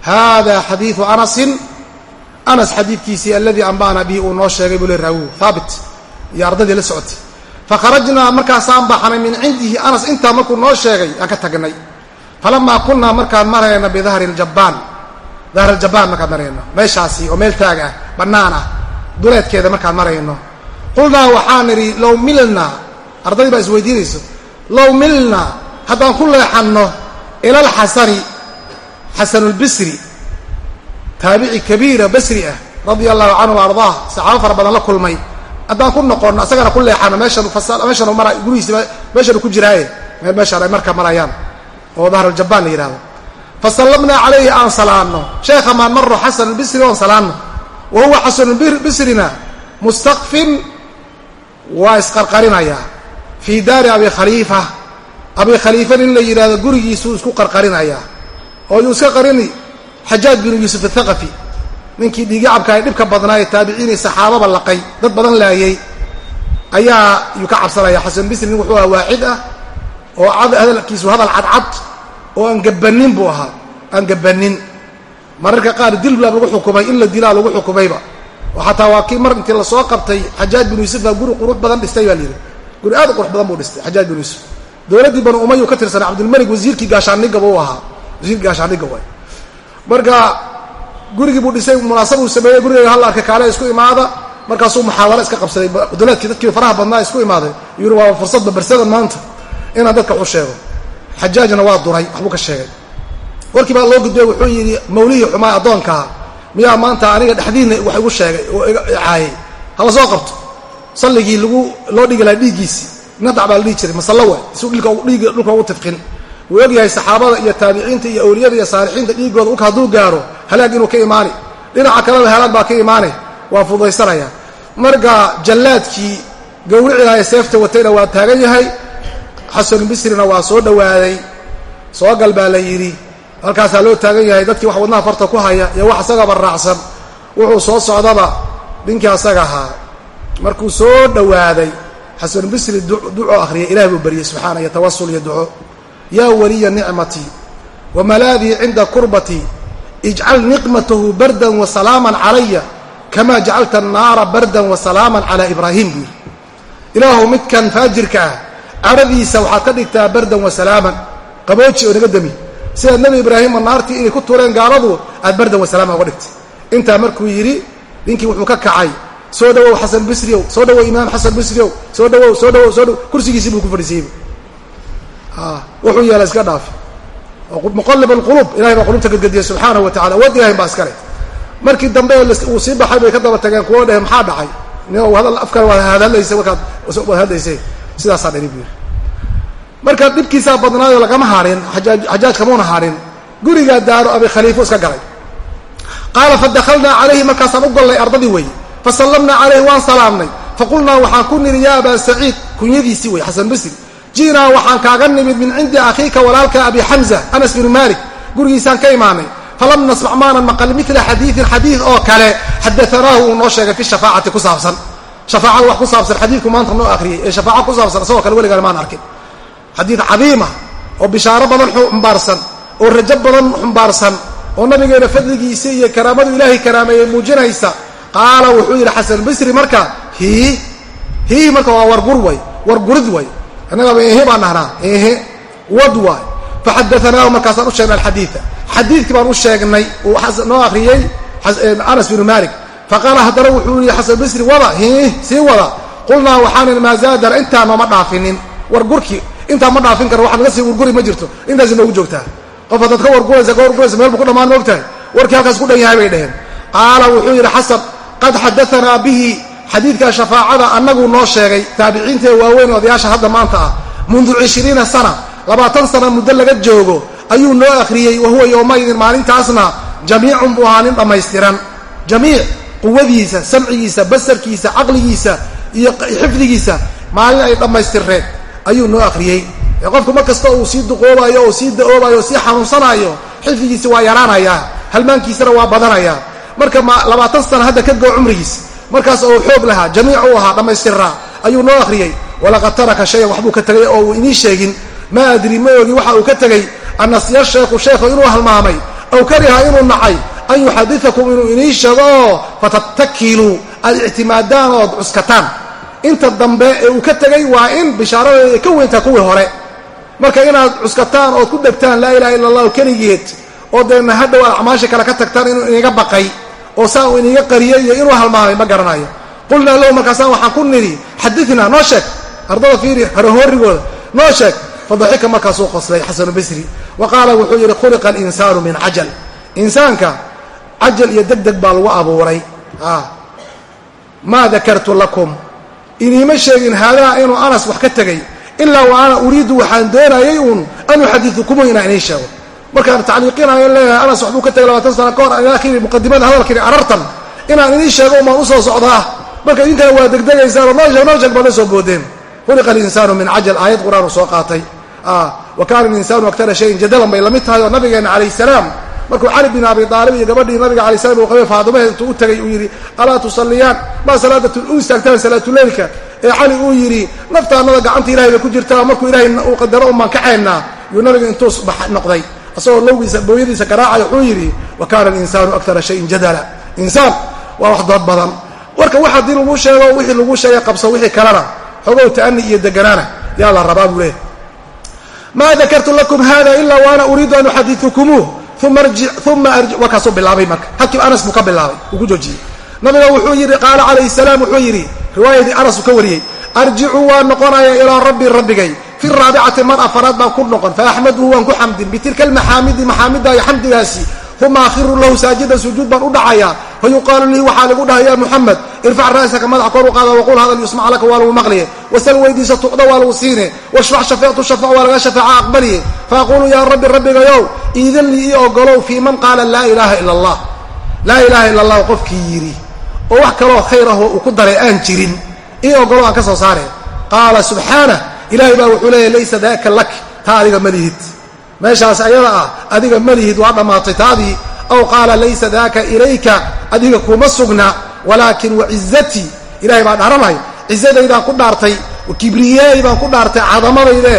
hada xadiidu anasin anas xadiidkiisii aladii ambana bihi uu noo sheegay buu le raawu haabit iyo ardadii la socotay. Fakharajnaa markaasaan baxnay min cindihi anas intaa markuu noo sheegay aan ka tagnay. Falamaa kunaa markaan marayna bidahri ljabaan dahr aljabaan markaan marayno. Meeshaasi oo meel taag ah bannaan ah. Duleedkeeda markaan marayno. Qulnaa waxaan idhi low milnaa ardaydii baa isweydiinayso low milnaa haddaan ku leexanno ila alxasani xasanulbisri taabici kabiira basri ah radia allahu canhu wa ardaah saxaabo fara badan la kulmay. Haddaan ku noqonno isagana ku leexano meeshanu meeshanu mara gurigiisa meeshanu ku jiraaye meel meeshaan ay marka marayaan oo dahruljabbaan la yidhahdo fasallamnaa calayhi aan salaanno. Sheekha maan maro xasan albisri oon salaanno. Wa huwa xasanulbisrina mustakfin waa isqarqarinayaa fii daari abi khaliifa. Abi khaliifa nin la yidhahdo gurigiisuu isku qarqarinayaa oo yuu iska qarini xajaaj binu yuusuf athaqafi ninkii dhiigacabka ay dhibka badnaa ee taabiciinii saxaababa laqay dad badan laayay ayaa yuu ka cabsanaya xasan bisri nin wuxuu ahaa waaxid ah oo hadalkiisu hadal cadcad oo aan gabanin buu ahaa. Aan gabanin mararka qaar dil baa lagu xukumay in la dilaa lagu xukumayba. Oo xataa waa kii mar intii la soo qabtay xajaaj binu yuusuf baa guri qurux badan dhistay baa layidhi guri aad u qurux badan buu dhistay xajaaj binu yuusuf dowladdii banu umayu ka tirsanay cabdilmalik wasiirkii gaashaandhigga buu ahaa. Wasiirkii gaashaandhigga waay marka gurigii buu dhisay munaasab uu sameeyey gurigayga halla arka kaale isku imaada. Markaasuu muxaadaro iska qabsaday dolaadkii dadkii faraha badnaa isku imaaday. Yuri waa fursadba barsadan maanta inaan dadka waxu sheego. Xajaajna waa duray waxbuu ka sheegay. Warkii baa loo gudbay wuxuu yidhi mawlihii xumaa addoonkaa miyaa maanta aniga dhexdiinna wax igu sheegay oo caayay. Hala soo qabto. Salligii lagu loo dhigi lahaa dhiiggiisii. Nadac baa la dhihi jiray masallo we si dhiig dhulka ugu tifqin wuu ogyahay saxaabada iyo taabiciinta iyo awliyada iyo saalixiinta dhiiggooda dhulka hadduu gaaro halaag inuu ka imaani. Dhinaca kalena halaag baa ka imaanay waa fudaysanaya marka jallaadkii gawricilaaya seefta watayna waa taagan yahay xasan bisrina waa soo dhowaaday soo gal baa la yidhi. Halkaasaa loo taagan yahay dadkii wax wadnaha farta ku haya iyo wax isagaba raacsan wuxuu soo socdaba ninkii asaga ahaa. Markuu soo dhowaaday xasan bisri duco akhriyay ilaah buu baryey subxaana iyo tawasul iyo duco yaa waliya nicmatii wa malaadii cinda kurbatii ijcal niqmatahu bardan wa salaaman calaya kamaa jacalta annaara bardan wa salaaman calaa ibraahim buu yidhi ilaahu midkan faajirka ah cadhadiisa waxaad ka dhigtaa bardan wa salaaman qabooji oo naga demi sidaad nebi ibraahimma naartii inay ku tuureen gaaladu aad bardan wa salaaman uga dhigtay intaa markuu yidhi ninkii wuxuu ka kacay soo dhawow xasan bisriow soo dhawow imaam xasan bisriow soo dhawow soo dhawow soo dhawow kursigiisii buu ku fadhiisayeyba wuxuu yeelay iska dhaafi muqallib alqulub. Ilahay baa qulubta gadgadiyay subxaanahu wa tacala awood ilahay baa iskale markii dambe uu sii baxay bay ka daba tageen kuwo dheh maxaa dhacay? Nin afkale waad hadlaysa markaad waad hadlaysay sidaasaa dhani buu yidhi marka dhibkiisaa badnaayo lagama harin xajaaj kamuuna harin gurigaa daaro abi khaliifo iska galay. Qaala fadakalnaa calayhi markaasaan u gollay ardadii weeye fasallamnaa calayhi waan salaamnay. Faqulnaa waxaan ku nidhi yaa abaa saciid kunyadiisii wey xasan bisri ji'naa waxaan kaaga nimid min cindi akhiika walaalka abi xamza anas binu maalik. Gurigiisaan ka imaanay. Falam nasmac maanan maqal mila xadiiin xadiid oo kale xadaanaahu uu noo sheegay fi shafaacati ku saabsan. Shafaacada wax ku saabsan xadiidku maanta noo akhriyey ee shafaaco ku saabsan isagoo kale weligaan maan arkin. Xadiid cadiima oo bishaaro badan xumbaarsan oo rajo badan xumbaarsan oo nabigeena fadligiisa iyo karaamadu ilaahay karaameeyey muujinaysa. Qaala wuxuu yidhi xasan bisri marka hii hii marka waa wargur wargurid way annagaba ehe baan nahnaa ehe wad waay. Faxadaanaahu markaasaan u sheegnay alxadiida. Xadiidkii baan u sheegnay uu noo akhriyey anas binu malik faqaala haddana wuxuu yihi xasan bisri wada hii sii wada. Qulnaa waxaanin maa zaadana intaa nooma dhaafinin. Wargurki intaa ma dhaafin karo waxaad naga sii warguri ma jirto. Intaas inoogu joogtaa. Qof haddaad ka warguraysa ka warguraysa meel buu ku dhammaan moogtahay warkii halkaas ku dhan yahay bay dheheen qaala wuxuu yidhi xasan qad xadaanaa bihi xadiidka shafaacada annagu noo sheegay taabiciinta waaweyn odayaasha hadda maanta ah mundu cishriina sana labaatan sana muddo laga joogo ayuu noo akhriyey wahuwa yowmaydin maalintaasna jamiicun buu ahaa nin dhammaystiran. Jamiic quwadiisa samcigiisa basarkiisa caqligiisa iyo xifdigiisa maalin ay dhammaystireen ayuu noo akhriyey. Ee qofku mar kasta uu sii duqoobayo oo sii da'oobayo oo sii xanuunsanaayo xifdigiisa waa yaraanayaa halmaankiisana waa badanayaa marka labaatan sana hadda ka goo cumrigiis markaas oo xoog lahaa jamiic u ahaa dhammaystiraa ayuu noo akhriyey. Walaqad taraka shayan waxbuu ka tegay oo uu inii sheegin. Maa adri ma ogi waxa uu ka tegey annasiya sheekhu sheekhu inuu halmaamay. Aw kariha inuu nacay. An yuxadiakum inuu inii sheego. Oo fatatakiluu aad ictimaadaan ood cuskataan. Inta dambe ee uu ka tegey waa in bishaaradeeda ay ka weyntaa kuwii hore. Marka inaad cuskataan ood ku dhegtaan laa ilaha illa allahu keligeed oo deena hadhow aad acmaasha kale ka tagtaan inuu iniga baqay oo saa uu iniga qariyay iyo inuu halmaamay ma garanayo. Qulnaa lahu markaasaan waxaan ku nidhi xadinaa noo sheeg. Ardada fiiri horohoorigooda noo sheeg fadaxika markaasuu qoslay xasanu basri. Wa qaala wuxuu yidhi khuliqa alinsaanu min cajal insaanka cajal iyo deg deg baa lagu abuuray. Maa dakartu lakum. Iniima sheegin haadaa inuu anas wax ka tegay. Ilaa wa ana uriidu waxaan doonayay uun an uxadiukumu inaan idiin sheego markaan tacliiqinayo leeyahay anas waxbuu ka tegay labaatan sana ka hor akhiri muqadimada hadalkani arartan. Inaan idiin sheego umaan u soo socdaa. Marka idinkana waa degdegaysaan noo sheeg noo sheeg baad la soo boodeen. Khuliqa alinsaanu min cajal aayad qur'aan soo qaatay. Wa kaana alinsaanu aktara shayin jadalan bay la mid tahay oo nabigeena calayh salaam. Markuu cali bin abi aalib iyo gabadhii nabiga alay slam uu qabay faadimaheed intuu u tagay uu yidhi alaa tusaliyaan maa salaada u istaagtaan salaatuleylka ee cali uu yidhi naftaanada gacanta ilahay bay ku jirtaa markuu ilahay uu qadaro umaan kacaynaa yuu nabiga intuu noqday asagoo lowgiisa booyadiisa garaacay wuxuu yidhi wa kaana alinsaanu aktara shayin jadala. Insaan waa wax dood badan. Warka wax haddii lagu sheego wixii lagu sheegay qabso wixii kalena xogow ta'ani iyo deganaana yaa la rabaa buu leehay maa dakartu lakum hada ila wa uriidu an uxadiukumuuh uma waa kaasuu bilaabay marka. Halkii anas buu ka bilaabay uu joojiyey. Nabiga wuxuu yidhi qaala calayhi salaam wuxuu yidhi riwaayadii anas uu ka wariyey arjicuu waa noqonaya ilaa rabbi rabbigay fi raabicati mar afaraad baan ku noqon faaxmaduhu waan ku xamdin bitilka almaxaamidi maxaamida xamdigaasi uma akhiru lahu saajidan sujuud baan u dhacayaa fayuqaalu lii waxaa lagu dhahay ya muxamed irfac ra'saka madaxa kor u qaada waqul hadal yusmac laka waa lagu maqliye wasal weydiisa tucda waa lagu siine washfac shafeectu shafac waa laga shafeeca aqbaliye faaqulu yaa rabbi rabbigayow iidan lii ii ogolow fii man qaala laa ilaaha ila allah laa ilaaha ila allah qofkii yidhi oo wax kaloo khayr uu ku daray aan jirin ii ogolow aan ka soo saare qaala subxaanah ilaahay baa wuxuu leeyahy laysa daaka lak. Taa adiga ma lihid. Meeshaas ayada ah adiga ma lihid waa dhammaatay taadii aw qaala laysa daaka ilayka. Adiga kuma sugna. Walaakin wacizatii ilahay baa dharanay cizadaydaan ku dhaartay. Wakibriyaai baan ku dhaartay. Cadamadayde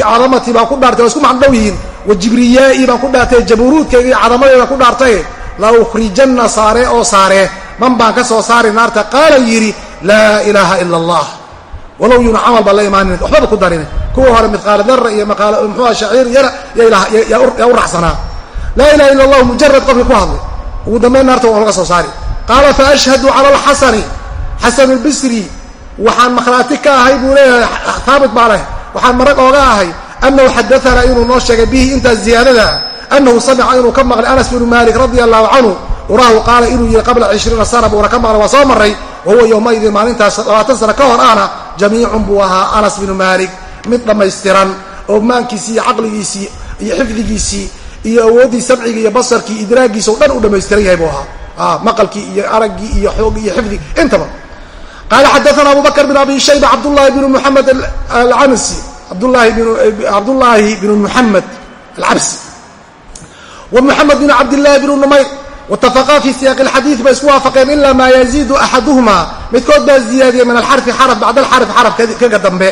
cadamatii baan ku dhaartay. Waa isku macndhow yihiin. Wajibriyaai baan ku dhaartay. Jaburuudkayga iyo cadamadaydan ku dhaartay. La ukhrijanna saare oo saare. Man baan ka soo saari naarta qaala yidhi laa ilaaha ila allah walow yuuna camal baan la imaanin waxbaba ku darin kuwa hore midqaala dara iyo mxua shaciir yara yaa u raacsanaa laa ilaha illa allahu mujarad qofkii ku hadlay. Ugu dambayn naarta waa laga soo saari. Qaala faashhadu cala alxasani xasan lbisri waxaan makhraati ka ahay buu leeyahay haabit baa leh. Waxaan marag ooga ahay anahu xadaana inuu noo sheegay bihi intaas ziyaadada anahu samica inuu ka maqlay anas bnu malik radia allahu canhu uraahu qaala inuu yihi qabla cishriina sana buuna ka maqlay waa soo maray wahuwa yowmaidin maalintaas labaatan sana ka hor ahna jamiicun buu ahaa anas bnu malik mid dhammaystiran oo maankiisii iyo caqligiisii iyo xifdigiisii iyo awooddii samcigii iyo basarkii idraagiisa o dhan u dhamaystiran yahay buu ahaa. Maqalkii iyo araggii iyo xoogii iyo xifdigi intaba. Qaala xadaana abu bakr bn abi shayba cabdullahi bnu muxamed alcansi cabdullaahi bnu muxamed alcabsi wa muxamed bn cabdillahi bnu numayr watafaqaa fi siyaaqi alxadiid bay isku waafaqeen ilaa maa yaziidu axaduhuma midkood baa ziyaadiyey min alxarfi xaraf bacd alxarf xaraf kaga dambe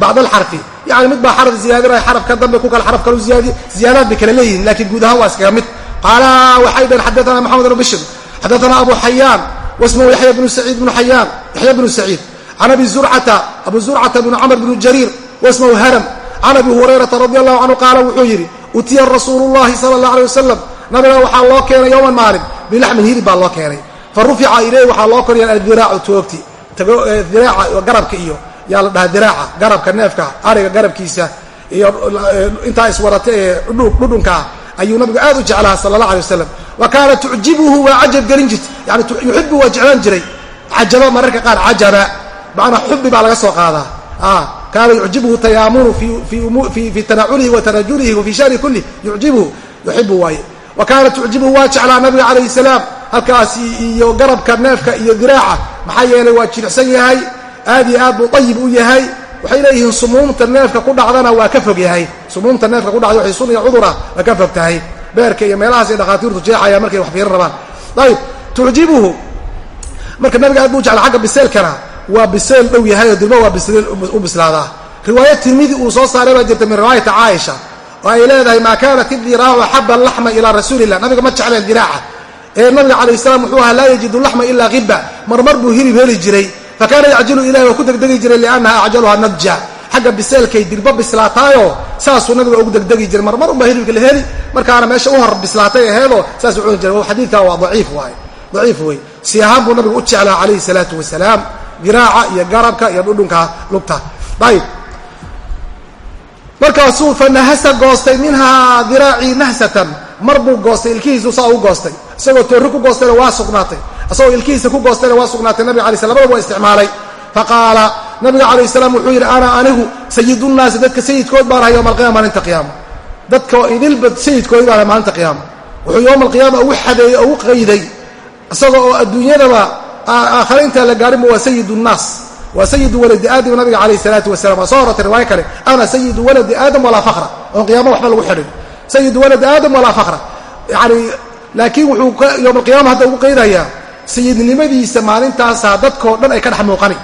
bacd alxarfi yani mid baa xaraf ziyaadinaya xaraf ka dambe ku kale xaraf kalu ziyaadiy ziyaadaad bay kala leeyihiin lakiin guud ahaan waa iskaga mid qaala waxay dhaheen xadaana maxamed bn bishr xadaana abu xayaan wasmuhu yaxya bnu saciid bnu xayaan yaxya bnu saciid can abi zurcata abu zurcata bnu camr bnu jariir wasmuhu haram can abi hurayrata radi allahu canhu qaala wuxuu yidhi utiya rasuulu llahi sala allah alay wasalam nabiga waxaa loo keenay yowman maalin. Bilaxmin hilib baa loo keenay. Fa rufica ileyh waxaa loo korya adiraacu toogti diraaca garabka iyo yaa la dhahaa diraaca garabka neefka ariga garabkiisa iyo intaa iswadata ee dhudhunkaa ayuu nabigu aad u jeclaha sala allah alay wasalam wa kaana tucjibuhu waa cajab gelin jirta yani yuxibu waa jeclaan jiray. Cajaba mararka qaar cajaba. Macnaa xubi baa laga soo qaadaa. Kaana yucjibuhu tayaamunu fi tanaculihi wa tanajulihi wa fi shani kulih yucjibuhu yuxibu waaye wa kaana tucjibuhu waa jeclaa nabiga calayhi salaam halkaas iyo garabka neefka iyo diraaca maxaa yeelay waa jilicsan yahay aad iyo aad buu ayib u yahay. Waxay leeyihiin sumuumta neefka ku dhacdana waa ka fog yahay. Sumuumta neefka ku dhacda waxay sun iyo cudura waa ka fog tahay. Beerka iyo meelahaas ay dhakhaatiirtu jeexayaan markay wax fiirin rabaan. Ayib tucjibuhu marka nabiga aad buu jeclaa xagga biseelkana waa biseel dhow yahay oo dilmo waa u bislaadaa. Riwaaya tirmidi uu soo saaray baa jirta min riwaayati caaisha oo ay leedahay maa kaanat idiraacu axaba laxma ilaa rasuulilah nabiga ma jecleen diraaca. Ee nabiga calayh salaam wuxuu ahaa laa yajidu laxma ilaa kiba marmar buu hilib heli jiray. Fa kaana yacjilu ilahi waa ku degdegi jiray liannaha acjaluha nadja xagga biseelkay dirbo bislaataayoo saasuu nabiga ugu degdegi jiray. Marmar unbaa hilibka la heli markaana meesha u hor bislaatay aheedoo saasuu cuni jiray. Xadiidkaa waa daciif waay daciif wey si ahaan buu nabigu u jeclaa calayhi salaatu wasalaam. Diraaca iyo garabka iyo dhudhunka lugta. Ayb markaasuu fanahasa goostay minhaa diraacii nahsatan. Mar buu goostay ilkihiisu saa u goostay. Isagoo toorri ku goostayna waa sugnaatay. Isagoo ilkihiisa ku goostayna waa sugnaatay nabiga alay sl labadaba waa isticmaalay faqaala nabiga calayh salaam wuxuu yidhi ana anigu sayidunnaasi dadka sayidkood baan ahay yowma alqiyama maalinta qiyaama. Dadka idilba sayidkoodi baan ahay maalinta qiyaama. Wuxuu yowma alqiyaama ugu xadeeyey oo ugu qayday isaga oo adduunyadaba aakhare intaan la gaarinba waa sayid nnaas waa sayidu waladi aadam nabiga calayh salaatu wasalam waa soo horotay riwaayo kale ana sayidu waladi aadam walaa fakra oon qiyaama waxba lagu xidhin. Sayidu waladi aadam walaa fakra yani laakiin wuxuu yowma alqiyama hadda ugu qaydayaa sayidnimadiisa maalintaasaa dadkoo dhan ay ka dhex muuqani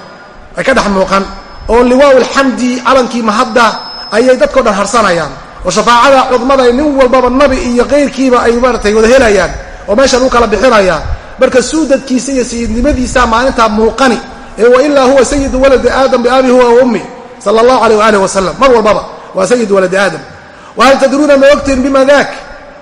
ay ka dhex muuqan. Oo liwaa lxamdi calankii mahadda ayay dadkao dhan harsanayaan. Oo shafaacada cudmada nin walbaba nabi iyo kayrkiiba ay maaratay wada helayaan. Oo meeshan u kala bixinaya. Marka suudadkiisa iyo sayidnimadiisa maalintaa muuqani wailaa huwa sayidu waladi aadam biabi huwa wa ummi sala allahu alayh waalih wasalam mar walbaba waa sayid waladi aadam. Wahal tadruuna ma ogtiin bima daak?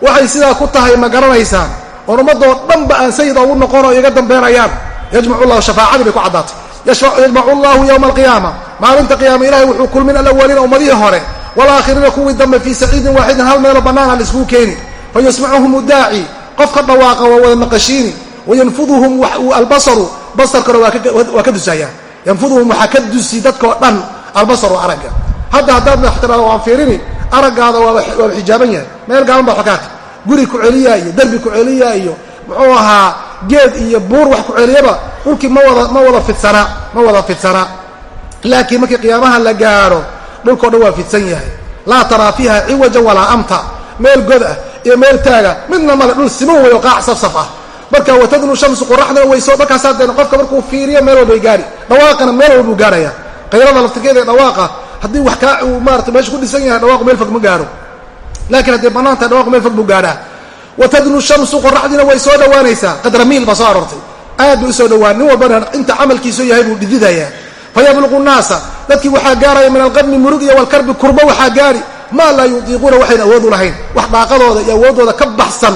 Waxay sidaa ku tahay ma garanaysaan? Oon ummadoo dhanba aan sayid ogu noqon oo iga dambeynayaan yajmacu llahu shafaacadii bay ku caddaatay. Yajmacu llahu yowma alqiyaama maalinta qiyaama ilahay wuxuu kulmin alawaliina ummadihii hore walaaakhiriina kuwii dambe fii saciidin waaxidin hal meelo bannaana la iskugu keeni fa yusmacuhum udaaci qof ka dhawaaqa waa wada maqashiini wayanfuduhum albasaru basarkana waa ka dusayaan. Yanfuduhum waxaa ka dusi dadkao dhan albasaru aragga. Hadda haddaad maxtirado waan fiirini araggaada waaba xijaaban yahay. Meel gaaban baa xakaata guri ku celiya iyo derbi ku celiya iyo muxuu ahaa geed iyo buur wax ku celiyaba dhulkii ma wada ma wada fidsana ma wada fidsana. Laakiin markii qiyaamaha la gaadho dhulkao dhan waa fidsan yahay. Laa taraa fiiha ciwajan walaa amta. Meel god ah iyo meel taaga midna male dhul siman weyo qaac safsaf ah marka watadnu shamsu qoraxdana wayso markaasaa deen qofka markuu fiiriyo meel walbay gaari. Dhawaaqana meel walbuu gaarhaya qayrada laftirkeeda ee dhawaaqa haddii wax kaa uu maarata meesha ku dhisan yahay dhawaaqu meel fog ma gaaro. Laakiin hadday bannaan tahay dhawaqu meel fog buu gaadhaa watadnu shamsu qoraxdiina way soo dhowaanaysaa. Qadra miil baa soo aroortay. Aad bay u soo dhowaan. Nin walbana inta camalkiisu yahay buu dhididayaa fayabluqu nnaasa dadkii waxaa gaaraya min alqadmi murug iyo walkarbi kurbo waxaa gaari. Maa laa yutiiquuna waxayna awood u lahayn. Wax dhaaqadooda iyo awooddooda ka baxsan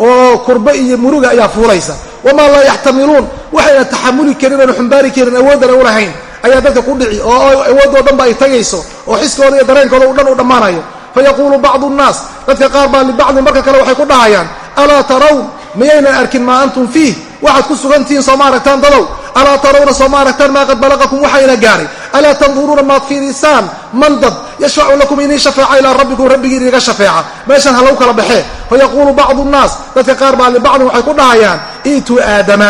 oo kurbe iyo muruga ayaa fuulaysa. Wamaa laa yaxtamiluun. Waxayna taxamuli karin oona xumbaari karin awooddana u lahayn. Ayaa dadka ku dhici oo awoodoo dhanba ay tagayso oo xiskooda iyo dareenkooda u dhan u dhammaanayo. Fayaquulu bacdu nnaas dadka qaar baa libacdin marka kale waxay ku dhahayaan alaa tarawn miyaynan arkin maa antum fiih? Waxaad ku sugantihiin sooma aragtaan dadow alaa tarawna sooma aragtaan maa qad balaqakum? Waxayna gaaray alaa tanduruuna maad fiirisaan man dad yashfacu lakum inii shafeeca ilaa rabbikum rabbigii iniga shafeeca meeshan ha lagu kala baxee fayaquulu bacdu nnaas dadka qaar baa libacdin waxay ku dhahayaan iituu aadama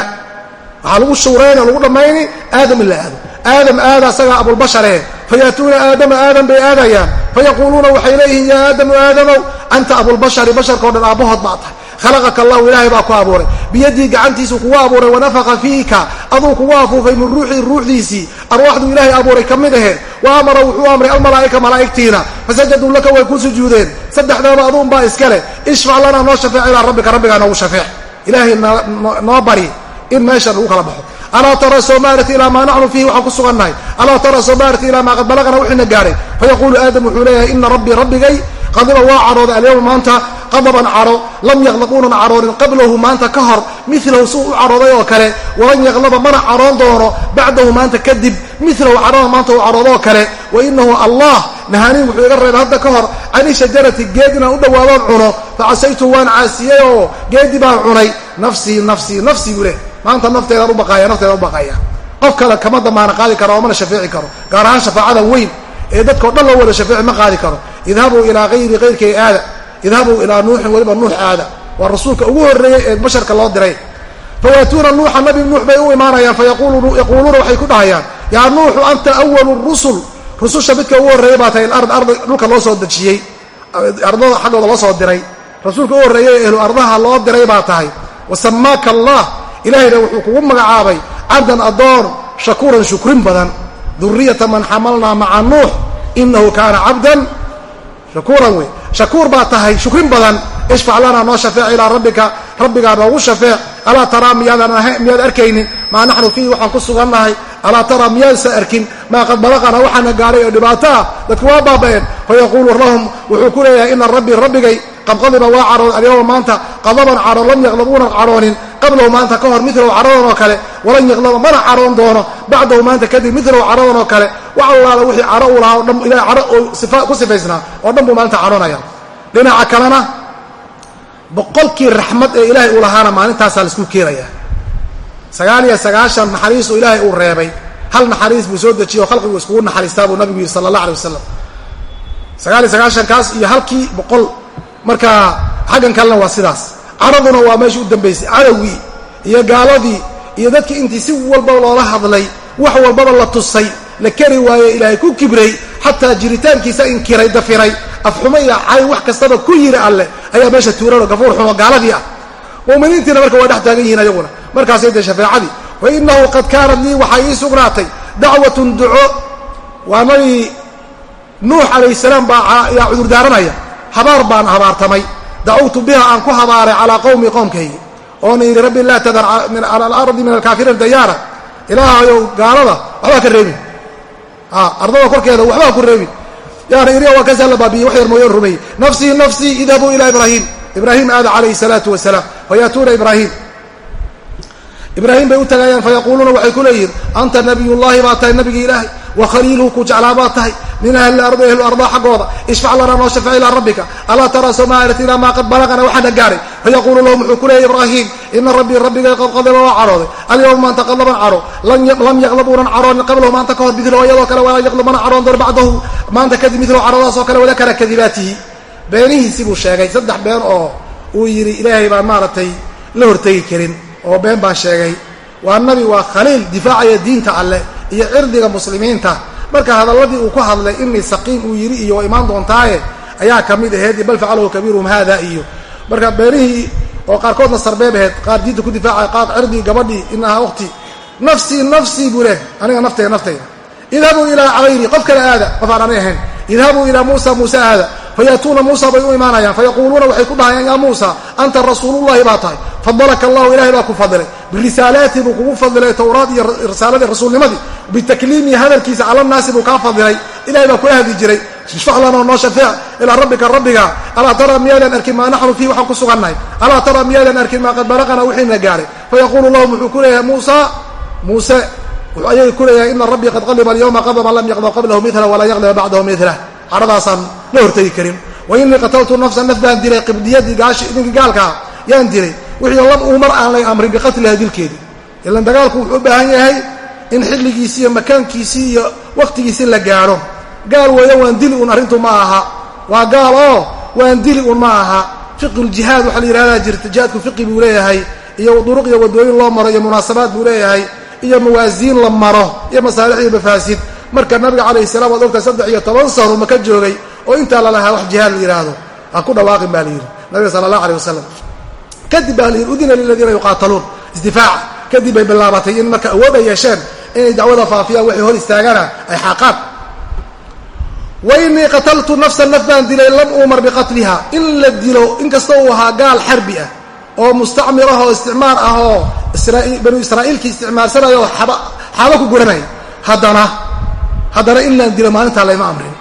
waxaa lagu shuurayna lagu dhammayni aadam ila aado aadam aada asagaa abulbashare fayaatuuna aadama aadam bay aadayaan fayaquuluuna waxay leeyihiin yaa aadamu aadamow anta abulbashari basharkao dhan aabbahood baa khalaqaka allahu ilaahay baa ku abuuray biyadii gacantiisuu kugu abuuray wanafaqa fiika aduu kugu afuufay min ruuxii ruuxdiisii arwaaxduu ilaahay abuuray ka mid aheed wa amara wuxuu amray almalaa'ika malaa'igtiina fasajaduu laka way ku sujuudeen saddexdaaba aduunbaa iska leh ishfac lanaa noo shafeec ilaa rabbika rabbigaa noogu shafeec ilaahay noo bari in meeshan lagu kala baxo alaa tara somaarati ilaa maa naxnu fiihi waxaan ku sugannahay alaa tara somaarati ilaa maa qad balaqna wixiina gaaray fayaquulu aadam wuxuu leeyahay ina rabbii rabbigay qadiba waa cadhooday alyawma maanta qadaban cadho lam yaqlab uunan cadhoonin qablahu maanta ka hor milahu suu u cadhooday oo kale walan yaqlaba mana cadhoon doono bacdahu maanta kadib milahu cadhada maanta uu cadhoodoo kale wa inahu allah nahaaniin wuxuu iga reebay hadda ka hor cani shajarati geed inaan u dhowaadoon cuno facasaytu waan caasiyey oo geedi baan cunay nafsii nafsii nafsii buu leh maanta nafteedaan ubaqaaya nafteedaan ubaqaaya qof kale kama damaana qaadi karo oo mana shafeeci karo gaar ahaan shafaacada weyn ee dadkao dhan loo wada shafeeci ma qaadi karo. Idhabuu ilaa hayri kayrkay aada. Idhabuu ilaa nuuxin weliba nuux aada. Waa rasuulka ugu horreeyey ee basharka loo diray. Fayaatuuna nuuxa nabi nuux bay u imaanayaan fayaquuluuna waxay ku dhahayaan yaa nuuxu anta awalu rusul. Rususha midka ugu horreeyey baa tahay ilard ardi dhulka loo soo dejiyey. Ardada xaggooda loo soo diray. Rasuulka ugu horreeyey ee ehlu ardaha loo diray baa tahay wasamaaka allah. Ilaahayna wuxuu kugu magacaabay cabdan addoon shakuuran shukrin badan duriyata man xamalnaa maca nuux inahu kaana cabdan shakuuran wey shakuur baa tahay shukrin badan. Ishfac lanaa noo shafeec ilaa rabbika rabbigaa noogu shafeec. Alaa taraa miyaadan miyaad arkaynin? Maa naxnu fiihi waxaan ku sugannahay. Alaa taraa miyaadsa arkin? Maa qad balaqana waxaana gaadhay oo dhibaato dadku waa baaba'een fayaquulu lahum wuxuu ku leeyahay ina rabbii rabbigay qad qadiba waa caroon alyawma maanta qadaban caro lam yaqdab uunan caroonin qablahu maanta ka hor milahu carodan oo kale walan yaqdaba mana caroon doono bacdahu maanta kadib milahu carodan oo kale. Wax allaala wixii caro uu lahaa o dhan ilahay caro oo ku sifaysnaa oo dhan buu maanta caroonaya. Dhinaca kalena boqolkii raxmad ee ilaahay uu lahaana maalintaasaa la isku keenaya sagaal iyo sagaashan naxariis oo ilaahay uu reebay. Hal naxariis buu soo dejiye oo khalqigu iskugu naxariistaa buu nabigu yidhi sala allah alay wasalam sagaal iyo sagaashankaas iyo halkii boqol marka xaggan kalena waa sidaas. Caraduna waa meesha u dambaysay cadowgii iyo gaaladii iyo dadkii intii si walbaba loola hadlay wax walbaba la tusay la keri waaye ilaahay ku kibray xataa jiritaankiisa inkiray dafiray. Afxumo iyo cay wax kastaba ku yiri alleh ayaa meesha tuuran oo gafuur xumo gaaladii ah. Muminiintiina marka waa dhex taagan yihiin ayaguna. Markaasay dee shafeecadii wa inahu qad kaanat lii waxaa ii sugnaatay. Dacwatun duco. Waa nabi nuux calayh salaam baa yaa cudurdaaranaya habaar baan habaartamay. Dacawtu biha aan ku habaaray calaa qowmi qowmkaygi oona yidhi rabbi laa tadar cala alardi min alkaafiriin dayaara ilaahayow gaalada waxbaa ka reebin. Ardada korkeeda waxbaa ku reebin. Yaana iriya waa kasaa la baabiye wax yar mooyaan rumeeyey nafsii nafsii idhabuu ilaa ibraahim. Ibraahim aada calayhi salaatu wasalaam. Fayaatuuna ibraahim. Ibraahim bay u tagayaan fayaquuluuna waxay ku leeyihiin anta nabiyullahi baa tahay nabigi ilaahay wa khaliiluhu ku jeclaa baa tahay. Min ahli ardi ahlu ardaa xaggooda. Ishfac lanaa noo shafec ilaa rabbika. Alaa taraa somaalat ilaa maa qad balagana waxaana gaaray. Fayaquulu lahum wuxuu ku leeyay ibraahim ina rabbii rabbigay qad qadiba waa carooday. Alyawma maanta qadaban caro lam yaqlab uunan caroonin qablahu maanta ka hor midlo iyadoo kale walaa yaqlab mana caroon doon bacdahu. Maanta kadib midlo caradaasoo kale wadakara kadibaatihi. Beenihiisii buu sheegay saddex been oo uu yidhi ilaahay baan maaragtay la hortegi karin oo been baan sheegay. Waa nabi waa khaliil difaacaya diinta alleh iyo cirdiga muslimiinta. Marka hadalladii uu ku hadlay inii saqiim uu yidhi iyo imaan doontaaye ayaa ka mid aheyd bal facalahu kabiiruhum haada iyo marka beenihii oo qaarkoodna sarbeeb aheyd qaar diinta ku difaacaya qaar cirdii gabadhii inahaa waqti nafsii nafsii buu leh aniga naftayda naftayda. Idhabuu ilaa cayri qof kale aada qof aan anay ahayn. Idhabuu ilaa muusa muuse aada. Fayaatuuna muusa bay u imaanayaan. Fayaquuluuna waxay ku dhahayaan yaa muusa anta rasuulullahi baa tahay. Fadalaka allahu ilahay baa ku fadilay birisaalaati buu kugu fadilay towraad iyo risaaladii rasuulnimadii bitakliimihi hadalkiisa cala naasi buu kaa fadilay. Ilahay baa kula hadli jiray. Ishfac lanoo noo shafeec ilaa rabbika rabbiga. Alaa tara miyaadan arkin maa naxnu fiihi waxaan ku sugannahay alaa tara miyaadan arkin maa qad balaqana wixiina gaaray? Fayaquulu lahum wuxuu ku leeyahay muusa muuse. Wuxuu ayaga ku leeyahay ina rabbii qad qadiba alyawma qadaba lam yaqdab qablahu mila walaa yaqdaba bacdahu milah cadhadaasaan la hortegi karin. Wa inii qataltu nafsan naf baan dilay qibdiyadii ninkii gaalkaa yaan dilay wixii lam uu mar aan lay amrin biqatliha dilkeedii ilan dagaalku wuxuu u baahan yahay in xilligiisii iyo makaankiisii iyo wakhtigiisii la gaadho. Gaal weeyo waan dili un arrintu ma aha. Waa gaal oo waan dili un ma aha. Fiquljihaad waxaa la yihahdaa jirta jihaadku fiqi buu leeyahay iyo duruq iyo wadooyin loo maro iyo munaasabaad buu leeyahay iyo mawaasiin la maro iyo masaalix iyo mafaasid. Marka nabiga calayhi salam waad ogtahay saddex iyo toban sano maka joogay oo intaa lalahaa wax jihaad la yidhaahdo. Ha ku dhawaaqin baa la yidhi. Nabiga sala allah aleyh wasalam kadib baa la yidhi udina liladiina yuqaataluun. Isdifaaca kadib bay bilaabatay in marka awood ay yeesheen inay dacwada faafiyaan waxay hor istaagana ay xaaqaan wa inii qataltu nafsan naf baan dilay lam uumar biqatliha. In la dilo inkasta uu ahaa gaal xarbi ah oo mustacmir ah oo isticmaar ah oo banu israa'iilkii isticmaalsanaya oo xaabo ku guranaya haddana haddana in laan dilo maalintaa layma amrin.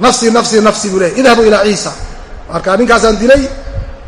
Nafsii nafsii nafsii buu leeyay idhabuu ilaa ciisa. Marka ninkaasaan dilay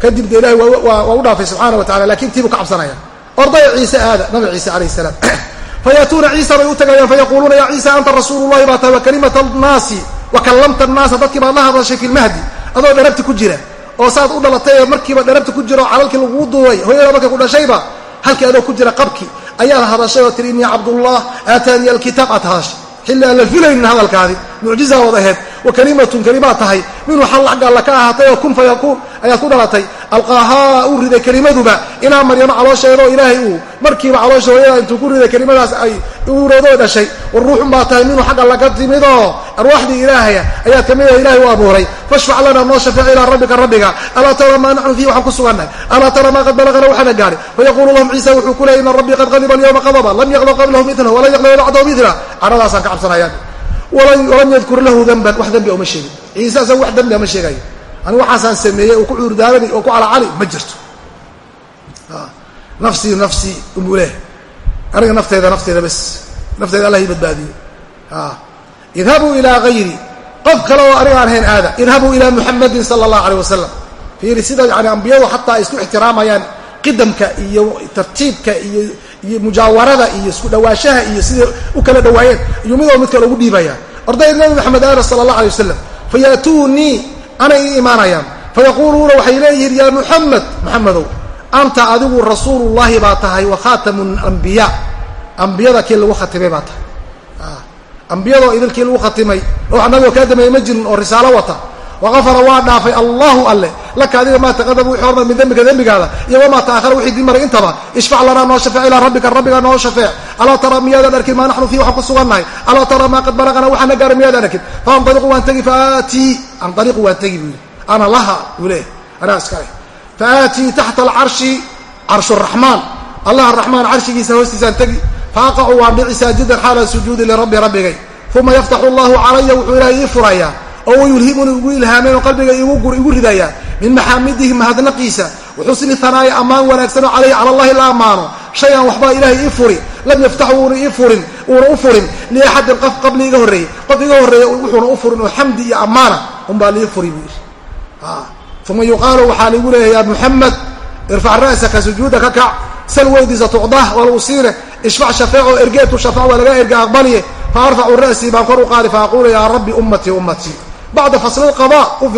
kadib de ilahay waa u dhaafay subxaana wa tacala laakiin tiibuu ka cabsanaya. Ordaya ciise aada nabi ciise calayh salaam. Fayaatuuna ciisa bay u tagayaan fayaquuluuna yaa ciisa anta rasuulu llahi baa tahay wa kalimata annaasi wa kallamta annaasa. Dadkii baad la hadashay fi lmahdi adoo dharabti ku jira oo saad u dhalatay ee markiiba dharabti ku jira oo calalkii lagugu duubay hooyada markay ku dhashayba halkii adoo ku jira qabki ayaad hadashay oo tiri innii cabdullah aataaniya alkitaab aad hadashay. Xilli aan la filaynin hadalkaadi mucjizaa wad aheyd wa kalimatun kalimaad tahay. Minuu xal xagga alla ka ahaatay oo kun fayakuun ayaad ku dhalatay. Alqaahaa uu riday kelimaduba. Ilaa maryamo caloosheedoo ilaahay uu markiiba caloosha hooyada intuu ku riday kelimadaas ay uroodoo dhashay. War ruuxun baa tahay minuu xagga alla ka timidoo. Arwaaxdii ilaahaya ayaad ka mid ah ilahay u abuuray. Fashfac lana noo shafeec ilaa rabbika rabbiga. Alaa tara maa naxnu fiihi waxaan ku sugannahay alaa tara maa qad balagana waxaana gaadhay. Fayaquulu lahum ciisa wuxuu ku leeyay ina rabbii qad qadiba alyawma qadaba. Lam yaqdab qablahu milahu walan yaqdaba bacdahu mila cadhadaasaan ka cabsanayaan walam yadkur lahu danban wax dambi uma sheegin. Ciise asaga wax dambi ama sheegayo anigu waxaasaan sameeyey oo ku cuurdaaranay oo ku calacali ma jirto. Nafsii nafsii umuleh aniga nafteeda nafteeda bes. Nafteeda allah ii badbaadiyo idhabuu ilaa hayri qof kale oo aniga aan hayn aada idhabuu ilaa muxamadin sala allahu aleyh wasalam fiiri sida yani ambiyadu xataa isku ixtiraamayaan qidamka iyo tartiibka iyo iyo mujaawarada iyo isku dhawaashaha iyo sidai u kala dhawaayeen iyo midoo mid kale ugu dhiibayaan ordayda nabi maxamed aana sala allah alay wasalam fayaatuunii anay ii imaanayaan. Fayaquuluuna waxay leeyihiin yaa muxamed muxamedow anta adigu rasuulullahi baa tahay wa khaatamu ambiya ambiyada kii lagu khatimay baa tahay. Ambiyadoo idilkii lagu khatimay wax nabigo kaa dameeye ma jirin oo risaalo wata waqafara waa dhaafay allahu alle laka adiga maa taqadama wixii hormar min dembika dembigaada iyo wamaa ta'ahara wixii dib maray intaba ishfac lanaa noo shafeec ilaa rabbika rabbiga noo shafeec alaa tara miyaadan arkin maa naxnu fii waxaan ku sugannahay alaa tara maa qad balaqana waxaana gaara miyaadan arkin faanaliqu waan tegi faaatii analiqu waan tegi buu yidhi ana laha buu leeyahy anaa iskale faaatii taxta alcarshi carshu raxmaan allah araxmaan carshigiisa hoostiisaan tegi faaqacu waan dhici saajidan xaala sujuudi lirabbi rabbigay uma yaftaxu allahu calaya wuxuu ilaahay ii furayaa oo wayulhimuni igu ilhaameen oo qalbiga igu ridayaa. Min maxaamidihi mahadnaqiisa. Waxusni hanaa'i ammaan wanaagsanoo calayhi cala allahi la ammaano. Shay an waxbaa ilaahay ii furi lam yaftaxu uuna ii furin uuna u furin. Liaxadin qof qabli iga horreeyey. Qof iga horreeya wuxuuna u furin oo xamdi iyo ammaana unbaa lii furi buu yidhi uma yuqaalu waxaa ligu leeyahay ya muxamed irfac ra'saka sujuuda ka kac. Sal weydiisa tucdah waa lagu siine. Ishfac shafeeco ergeetu shafaac waa laga erga aqbaliye. Fa arfacu ra'sii baan kor u qaadi fa aquulu yaa rabbi ummatii ummatii bacda fasli lqada u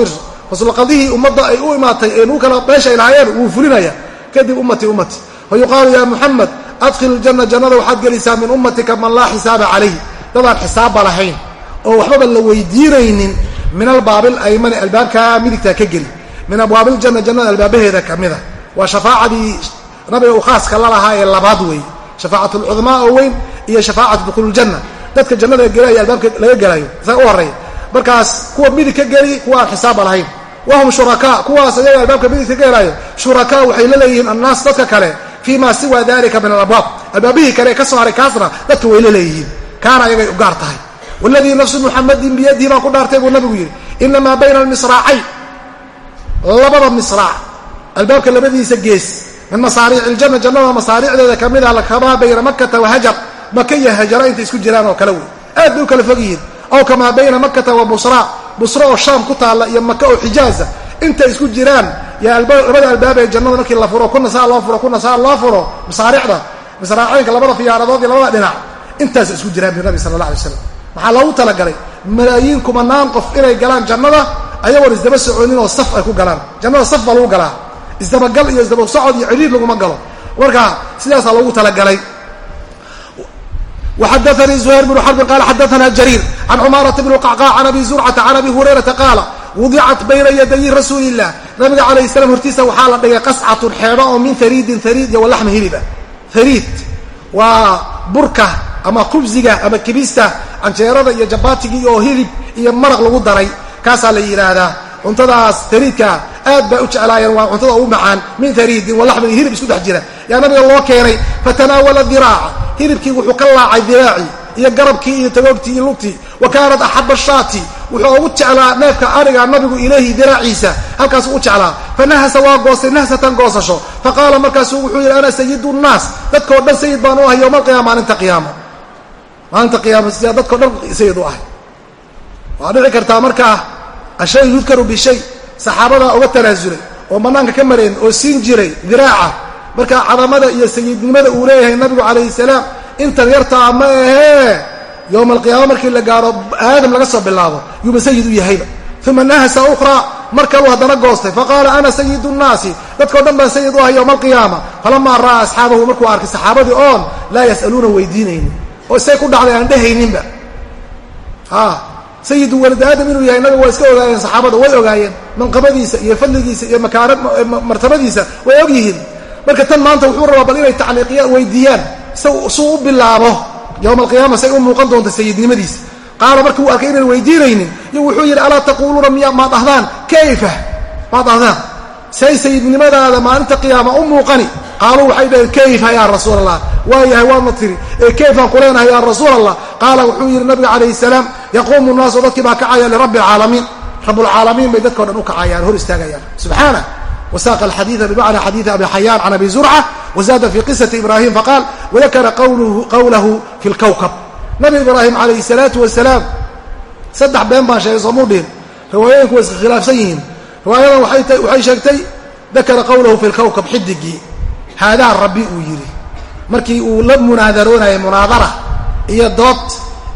faslqadihii ummadda ay u imaatay ee nuu kala meesha ay lahaayeen wuu fulinaya. Kadib ummatii ummatii fa yuqaalu ya muxamed adkhil ljana jannada waxaad gelisaa min ummatika man laa xisaaba calayh dadaan xisaabba lahayn oo waxbaba la weydiinaynin. Min albaabil aymani albaabkaa midigtaa ka geli. Min abwaabiljana jannada albaabaheeda ka mida. Waa shafaacadii nabiga uu khaaska la lahaa ee labaad weeye shafaacatu lcudmaa oo weyn iyo shafaacatu dukuuljanna dadka jannada gelaya albaabka laga gelayo isaga u horreeya markaas kuwa midig ka geli kuwa aan xisaabba lahayn. Wahum shurakaa kuwaas ayaga albaabka midig ka gelaayo shurakaa waxay la leeyihiin annaas dadka kale fii ma siwa dalika min alabwaab. Albaabihii kale ee ka soo haray kaasna dadka way la leeyihiin. Kaana ayagay u gaar tahay. Waladii nafsu muxamadin biyadihi baan ku dhaartay buu nabigu yidhi inamaa bayna almisraacayn labada misraac albaabka labadiisa gees min masaariici iljanna jannada masaariicdeeda ka mid ah kamaa bayna makata wa hajar. Maka iyo hajara intay isku jiraan oo kale wey. Aad bay u kala fog aw kamaa bayna makata wa busra. Busra oo shaam ku taalla iyo maka oo xijaaza. Intay isku jiraan yaa labada albaab ee jannada markii la furo kuna saa loo furo kuna saa loo furo masaaricda misraacaynka labada fiyaaradood iyo labada dhinac intaas isku jiraan bu nabi sala allah alay slam maxaa loogu talagalay malaayiin kumanaan qof inay galaan jannada ayagoon isdaba soconin oo saf ay ku galaan. Jannada saf baa lagu galaa. Isdabagal iyo isdaba socod iyo ciriir laguma galo. Marka sidaasaa loogu talagalay وxadثnي زهير بن xرب qال xadثna جرير عن cماaرة بن القعقاع عن أbي زرcة عن أbي هuريرaةa qاaل وudicat bayna yaday rasuuli الlah nabiga عalaيه السلام hortiisa waxaa la dhigay qascatun xeedho oo min hariidin hariid iyo walaxmi hiliba hariid waa burka ama khubsiga ama kibista canjeerada iyo jabaatigii oo hilib iyo maraq lagu daray kaasaa la yidhaahdaa cuntadaas hariidkaa aad bay u jeclaayeen waa cuntada ugu macaan min hariidin walaxmin hilib isku dhex jira. Yaa nabiga loo keenay fatanaawala diraaca hilibkii wuxuu ka laacay diraacii iyo garabkii iyo tagoogtii iyo lugtii. Wa kaanat axaba shaati. Wuxuu ugu jeclaa neefka ariga nabigu ilayhi diraaciisa. Halkaasuu u jeclaa. Fanahasa waa goostay nahsatan goosasho. Faqaala markaasuu wuxuu yidhi ana sayidu nnaas. Dadkao dhan sayid baan u ahay yowma alqiyaama maalinta qiyaama maalinta qiyaama sidaa dadkao dhan sayid u ahay. Waa dhici kartaa markaa ashay yudkaru bishay. Saxaabadaa uga tanaasulay oo bannaanka ka mareen oo siin jiray diraaca. Marka cadamada iyo sayidnimada uu leeyahay nabigu calayhi salaam intan yartaa ma ahee. Yowma alqiyaama markii la gaaro aadam laga soo bilaabo yuuba sayid u yahayba. Uma nahasa ukhraa mar kaluu haddana goostay faqaala ana sayidu nnaasi. Dadkao dhan baan sayid u ahay yowma alqiyaama falamaa ra'aa asxaabahu markuu arkay saxaabadii oon laa yas'aluuna weydiinaynin. Oo isay ku dhacday aan dhehayninba sayidu walad aadam inuu yahay nabiga waa iska ogaayeen saxaabada way ogaayeen manqabadiisa iyo fadligiisa iyo makaara martabadiisa way og yihiin. Marka tan maanta wuxuu rabaa bal inay tacliiqiya weydiiyaan suu u bilaabo yowma alqiyaama say u muuqan doonta sayidnimadiisa. Qaala markii uu arkay inaan weydiinaynin iyo wuxuu yidhi alaa taquuluuna miya maad dhahdaan kayfa? Maad dhahdaan say sayidnimadaada maalinta qiyaama u muuqani. Qaaluu waxay dhaheen kayfa yaa rasuul allah waa waadna tiri ee kayfaan ku leenahay yaa rasuul allah qaala wuxuu yidhi nabiga calayhi salaam yaquumu nnaasu dadkii baa kacaya lirabbi alcaalamiin rablcaalamiin bay dadkao dhan u kacayaan hor istaagayaan. Subxaana wasaaqa alxadiida bimacna xadiidi abi xayaan can abi zurca wazaada fi qisati ibrahim faqaal wadakara qawlahu fi lkawkab nabi ibraahim calayhi salaatu wasalaam saddex been baan sheegay soomuu dhihin. Riwaayooyinku way iska riwaayadan waxay sheegtay dakara qawlahu fi lkawkab xidigii. Haadaa rabbi uu yidhi. Markii uu la munaadaroonayay munaadara iyo dood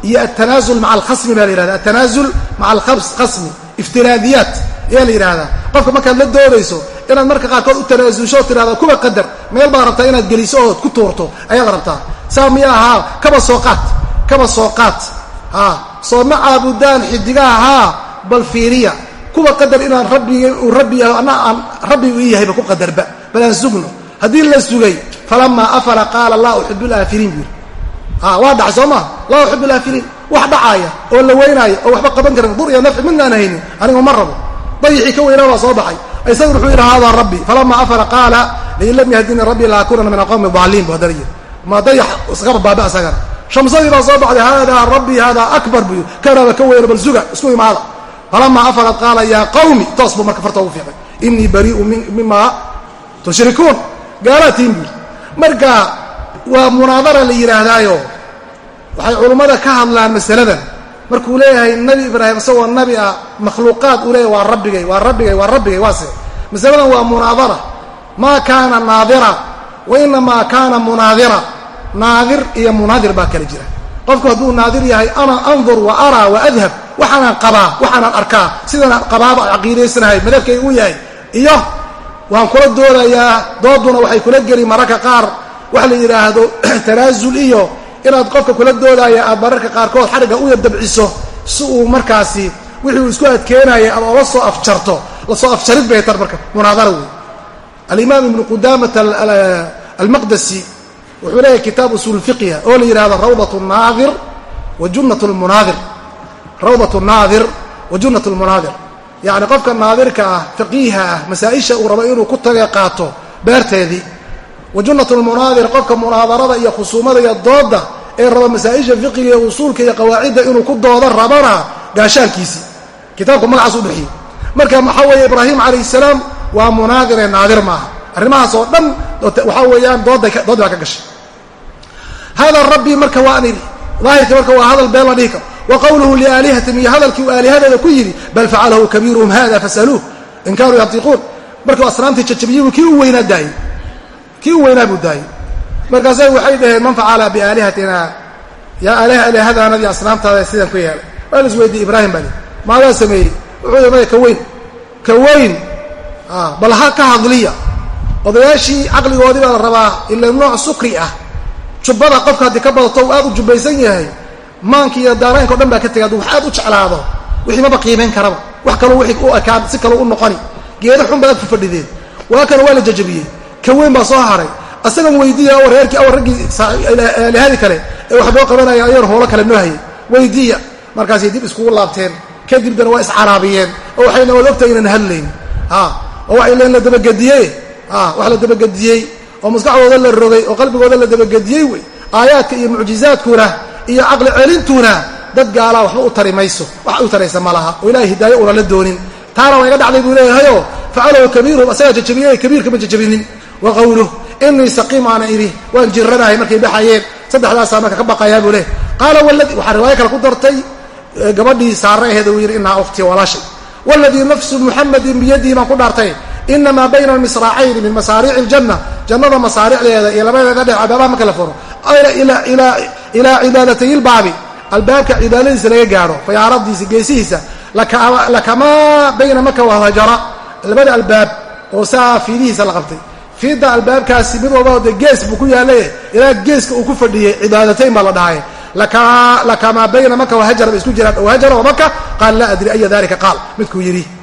iyo atanaasul maca alkhasmi baa la yihahda atanaasul maca alkhasmi iftiraadiyaat ayaa la yidhahdaa qofka markaad la doodayso inaad marka qaarkood u tanaasulsho tirahda kuba qadar meel baad rabtaa inaad geliso ood ku tuurto ayaad rabtaa. Saa miya ahaa kaba soo qaat kaba soo qaat. A soo ma caabudaan xidigaha haa bal fiiriya kuwa qadar inaan rabbig uu rabbi yahay ana aan rabbi u ii yahayba ku qadarba. Bal aan sugno. Haddii la sugay falamaa afala qaala laa uxibu laafiliin buu yidhi a waa dhacay soo maa laa uxibu laafiliin wax dhacaaya oo la weynaaya oo waxba qaban karin dur iyo nafci midna aan haynin anigu ma rabo. Dayixii ka weynaa baa soo baxay. Isagu wuxuu yidhi haadaa rabbi. Falamaa afala qaala lain lam yahdini rabbi laakunana min alqawmi daaliin bu haddana yidhi ma dayax iskaba baaba isagana shamsadii baa soo baxday haadaa rabbi haadaa akbar yidhi. Kanaaba ka weyno bal suga isku imaada falamaa afalat qaala yaa qawmi toos buu marka farta ugu fiiqay inii barii'u mima tushrikuun gaalaatiin buu marka waa munaadara la yidhaahdaayo waxay culummada ka hadlaan masaladan markuu leeyahay nabi ibraahim isagoo nabi ah makhluuqaad uu leeyahay waa rabbigay waa rabbigay waa rabbigay waase masaladan waa munaadara maa kaana naadira wa kaana munaadira naadir iyo munaadir baa kala jira qofku hadduu naadir yahay ana andur wa araa wa adhab waxaanaan qabaa waxaanaan arkaa. Sidanaan qabaaba caqiidaysanahay madhabkay uu yahay. Iyo waan kula doodayaa dooduna waxay kula geli mararka qaar. Waxa la yidhaahdo tanaasul iyo inaad qofka kula doodaya aad mararka qaarkood xadhigga u yardabciso si uu markaasi wixii uu isku adkeenaya ama ola soo afjarto. Lasoo afjarid bay tar marka munaadara wey alimaam ibnu qudamata almaqdasi wuxuu leeyahay kitaab usuul fiqhiha oo la yidhahdo rawdat naadir wa junnat lmunaadir. Rawdat naadir wa junnat lmunaadir. Yacni qofka naadirka ah faqiiha ah masaa-isha uu rabo inuu ku tage qaato beerteedii wa junnat lmunaadir qofka munaadarada iyo khusuumada iyo dooda ee raba masaa-isha fiqiga iyo usuulka iyo qawaacidda inuu ku doodo rabana gaashaankiisii kitaabku magacaas u bixiyey. Marka waxaa weeye ibraahim calayh salaam waa munaadir ee naadir maaha. Arrimahaas oo dhan waxaa weeyaan dooday dood baa ka gashay hada rabbii marka waan idhi daahirkii marka waa hadal been la dhihi karo wa qawluhu liaalihatim iyo hadalkii uu aalihadeeda ku yidhi bal facalahu kabiiruhum hada fasaluuh in kaanuu yantiquun markuu asnaamtii jajabiyey kii u weynaa daayey kii u weynaa buu daayey markaasa waxay dhaheen man facala biaalihatina yaa aaliha alihadaanadii asnaamtaada sidaan ku yeelay waa la isweydiiyey ibraahim baa maadaa sameeyey wuxuu maya ka weyn ka weyn bal ha ka hadliya odayaashii caqligoodii baa la rabaa ila nooc sukri ah jubbada qofka haddii ka badato uu aad u jubbaysan yahay maanka iyo daaraynka o dhan baa ka tegay wax aad u jeclaado wixii maba qiimayn karaba. Wax kaloo wixii u ekaan si kaloo u noqoni. Geeda xun baad ag ku fadhideen. Waa kana waa la jajabiyey. Ka weyn baa soo haray. Asagan weydiiya awar reerkii awar raggii alihadii kale ee wax loo qabanaya ayar hoolo kale noo weydiiya. Markaasay dib iskugu laabteen. Kadibdana waa iscaraabiyeen oo waxayna wad ogtahay inaan hadlayn oo waxay leen la dabagediyey. Wax la dabagediyey oo maskaxdooda la rogay oo qalbigooda la dabagediyey wey. Aayaadka iyo mucjizaadkuna iyo caqli celintuna dad gaalaa waxba u tari wax u taraysa ma laha. Oo ilahay hidaayo una doonin. Taana waa iga dhacday buu leeyahayoo facalahu kabiiruhum asagaa jajabiyey kabiirkama jajabinin. Wa qawluh inii saqiim aana idhi waan jiranahay markay baxayeen. Saddexdaasaa marka ka baqayaa buu leh qaala waladii waxaa riwaayo kale ku dartay gabadhii saare aheed uu yidhi inaa ukhtii walaashay. Waladii nafsu muxamadin biyadihi baan ku dhaartay inamaa bayna almisraacayni min masaariici aljanna jannada masaaricdeeda iyo labadeeda dheh abaabaha marka la furo ilaa cibaadatay ilbaabi albaabka cibaadadiisa laga gaadho fayaaradiisa geesihiisa lakamaa bayna maka wahajara labada albaab oo saa fiidihiisa la qabtay fiidda albaabkaasi mid walba de gees buu ku yaallay ilaa geeska uu ku fadhiyey cibaadatayn baa la dhahay lakamaa bayna maka wahajara bay isku jiraan hajara wa maka qaal laa adri aya dalika qaal midkuu yidhi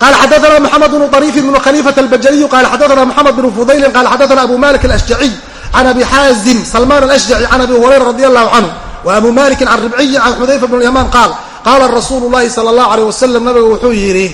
qala xadaana mxamed bnu طariifin bnu khalifaة albajaliyu qala xadaana mxamed bnu fudaylin qala xadaana abu malik alashjaciy can abi xaazim salman alashjaci can abi hurayra radi allahu canhu wa abu malikin can ribciyi can xudayfa bn yamaan qaal qaala rasuulu llahi sala allahu aleyh wasalam nabigu wuxuu yidhi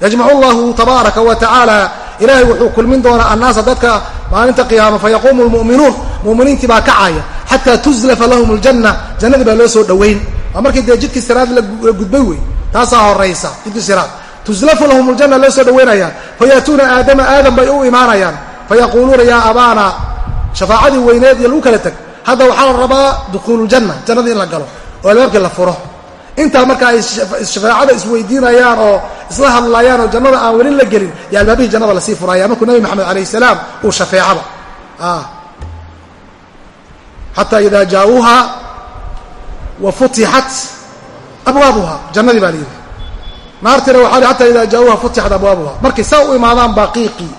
yajmacu llahu tabaaraka wa tacaala ilaahay wuxuu kulmin doonaa annaasa dadka maalinta qiyaama fayaquumu lmu'minuun mu'miniintii baa kacaya xataa tuzlafa lahum aljanna jannadii baa loo soo dhowayn waa markii dee jidkii siraad la gudbay wey taasaa horaysa jidkii siraad tuslafu lahum ljanna loo soo dhaweynayaa fayaatuuna aadama aadam bay u imaanayaan. Fayaquuluuna yaa abaana shafaacadii weyneed iyo lagu kala teg hadda waxaa la rabaa dukhuululjanna jannadii in la galo oo albaabkii la furo. Intaa marka ay shafaacada isweydiinayaan oo isla hadlayaan oo jannada aan weli la gelin yo albaabihii jannada la sii furaya markuu nabi maxamed alayh salaam uu shafeecaba. Xataa idaa jaauuha wa futixat abwaabuha jannadii baa layidhi naartiina waxaa xataa idaa jaauuha futixat abwaabuha. Markay saa u imaadaan baqiiqii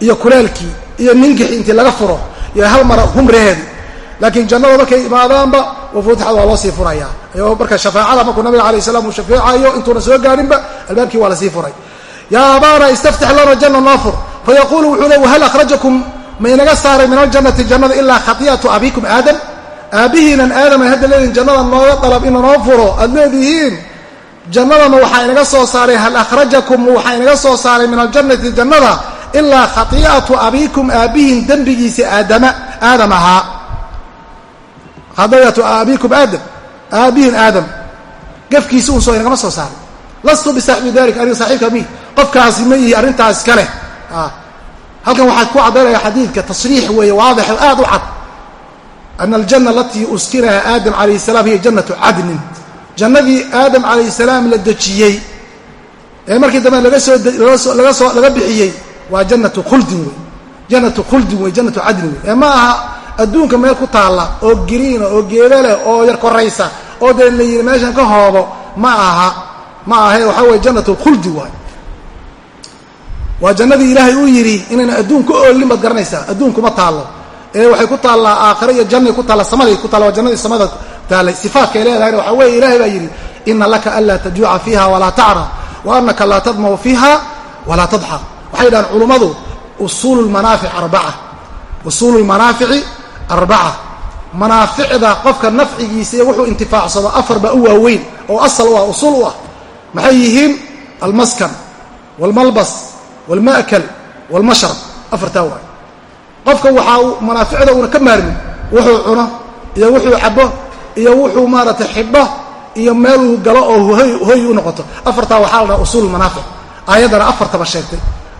iyo kuleelkii iyo ninkixi intii laga furo iyo hal mara humreheedi laakiin jannada markay imaadaanba wafutixad waa loo sii furayaa. Marka shafaacada markuu nabiga alayh salam uu shafeecayo intuuna soo gaarinba albaabkii waa la sii furay. Yaa abaana istaftix lana janna noo fur fayaquulu wuxuu le wahal akhrajakum ma inaga saaray min aljannati jannada ilaa khati'atu abiikum aadam? Aabbihiinan aadam ay hadda leedihin jannada nooga dalab ina noo furo aad leedihiin jannadama waxaa inaga soo saaray hal akhrajakum? Waxaa inaga soo saaray min aljannati jannada ilaa khati'atu abiikum aabbihin dembigiisa aadama aadam ahaa. Khati'atu abiikum aadam aabbihin aadam. Gafkiisi uun soo inagama soo saaray lastu bisaaxibi dalik aniga saaxiibka mi qofkaasi ma ihi arrintaas iska leh. Halkan waxaa ku caddaynaya xadiidka tasriix weeye waadix oo u cad. Ana aljanna alatii uskinaha aadam calayh salaam hiya jannatu cadnin jannadii aadam calayh salaam la dejiyey. Ee markii dambe laga soo laga soo laga bixiyey waa jannatu khuldin wey jannatu khuldin wey jannatu cadnin wey ee ma aha adduunka meel ku taalla oo giriina oo geeda leh oo yar koraysa oo dee la yidhi meeshan ka hoobo ma aha ma ahe waxaa weye jannat lkhuldi waay. Waa jannadii ilaahay uu yidhi inayna adduun ka oolin baad garanaysaa adduunkuma taallo ee waxay ku taallaa aakhira iyo jannay ku taalla samaday ku taalla waa jannadii samada taallay sifaatkay leedahayna waxaa weeye ilaahay baa yidhi ina laka anlaa tajuuca fiiha walaa tacra wa anaka laa tadmacu fiiha walaa tadxaq waxay dhahaan culummadu usuulu lmanaafic arbaca usuulu lmanaafici arbaca. Manaaficda qofka nafcigiisa wuxuu intifaacsado afar baa u waaweyn oo asal u ah u ah. Maxay yihiin? Almaskan waalmalbas waalma'kal waalmashrab afartaa waay qofka waxaa manaaficda uuna ka maarmin wuxuu cuno iyo wuxuu cabo iyo wuxuu maaragtay xidho iyo meeluu galo oo hoy u noqoto. Afartaa waxaa la dhaha usuul manaafic aayaddana afartaba sheegtay.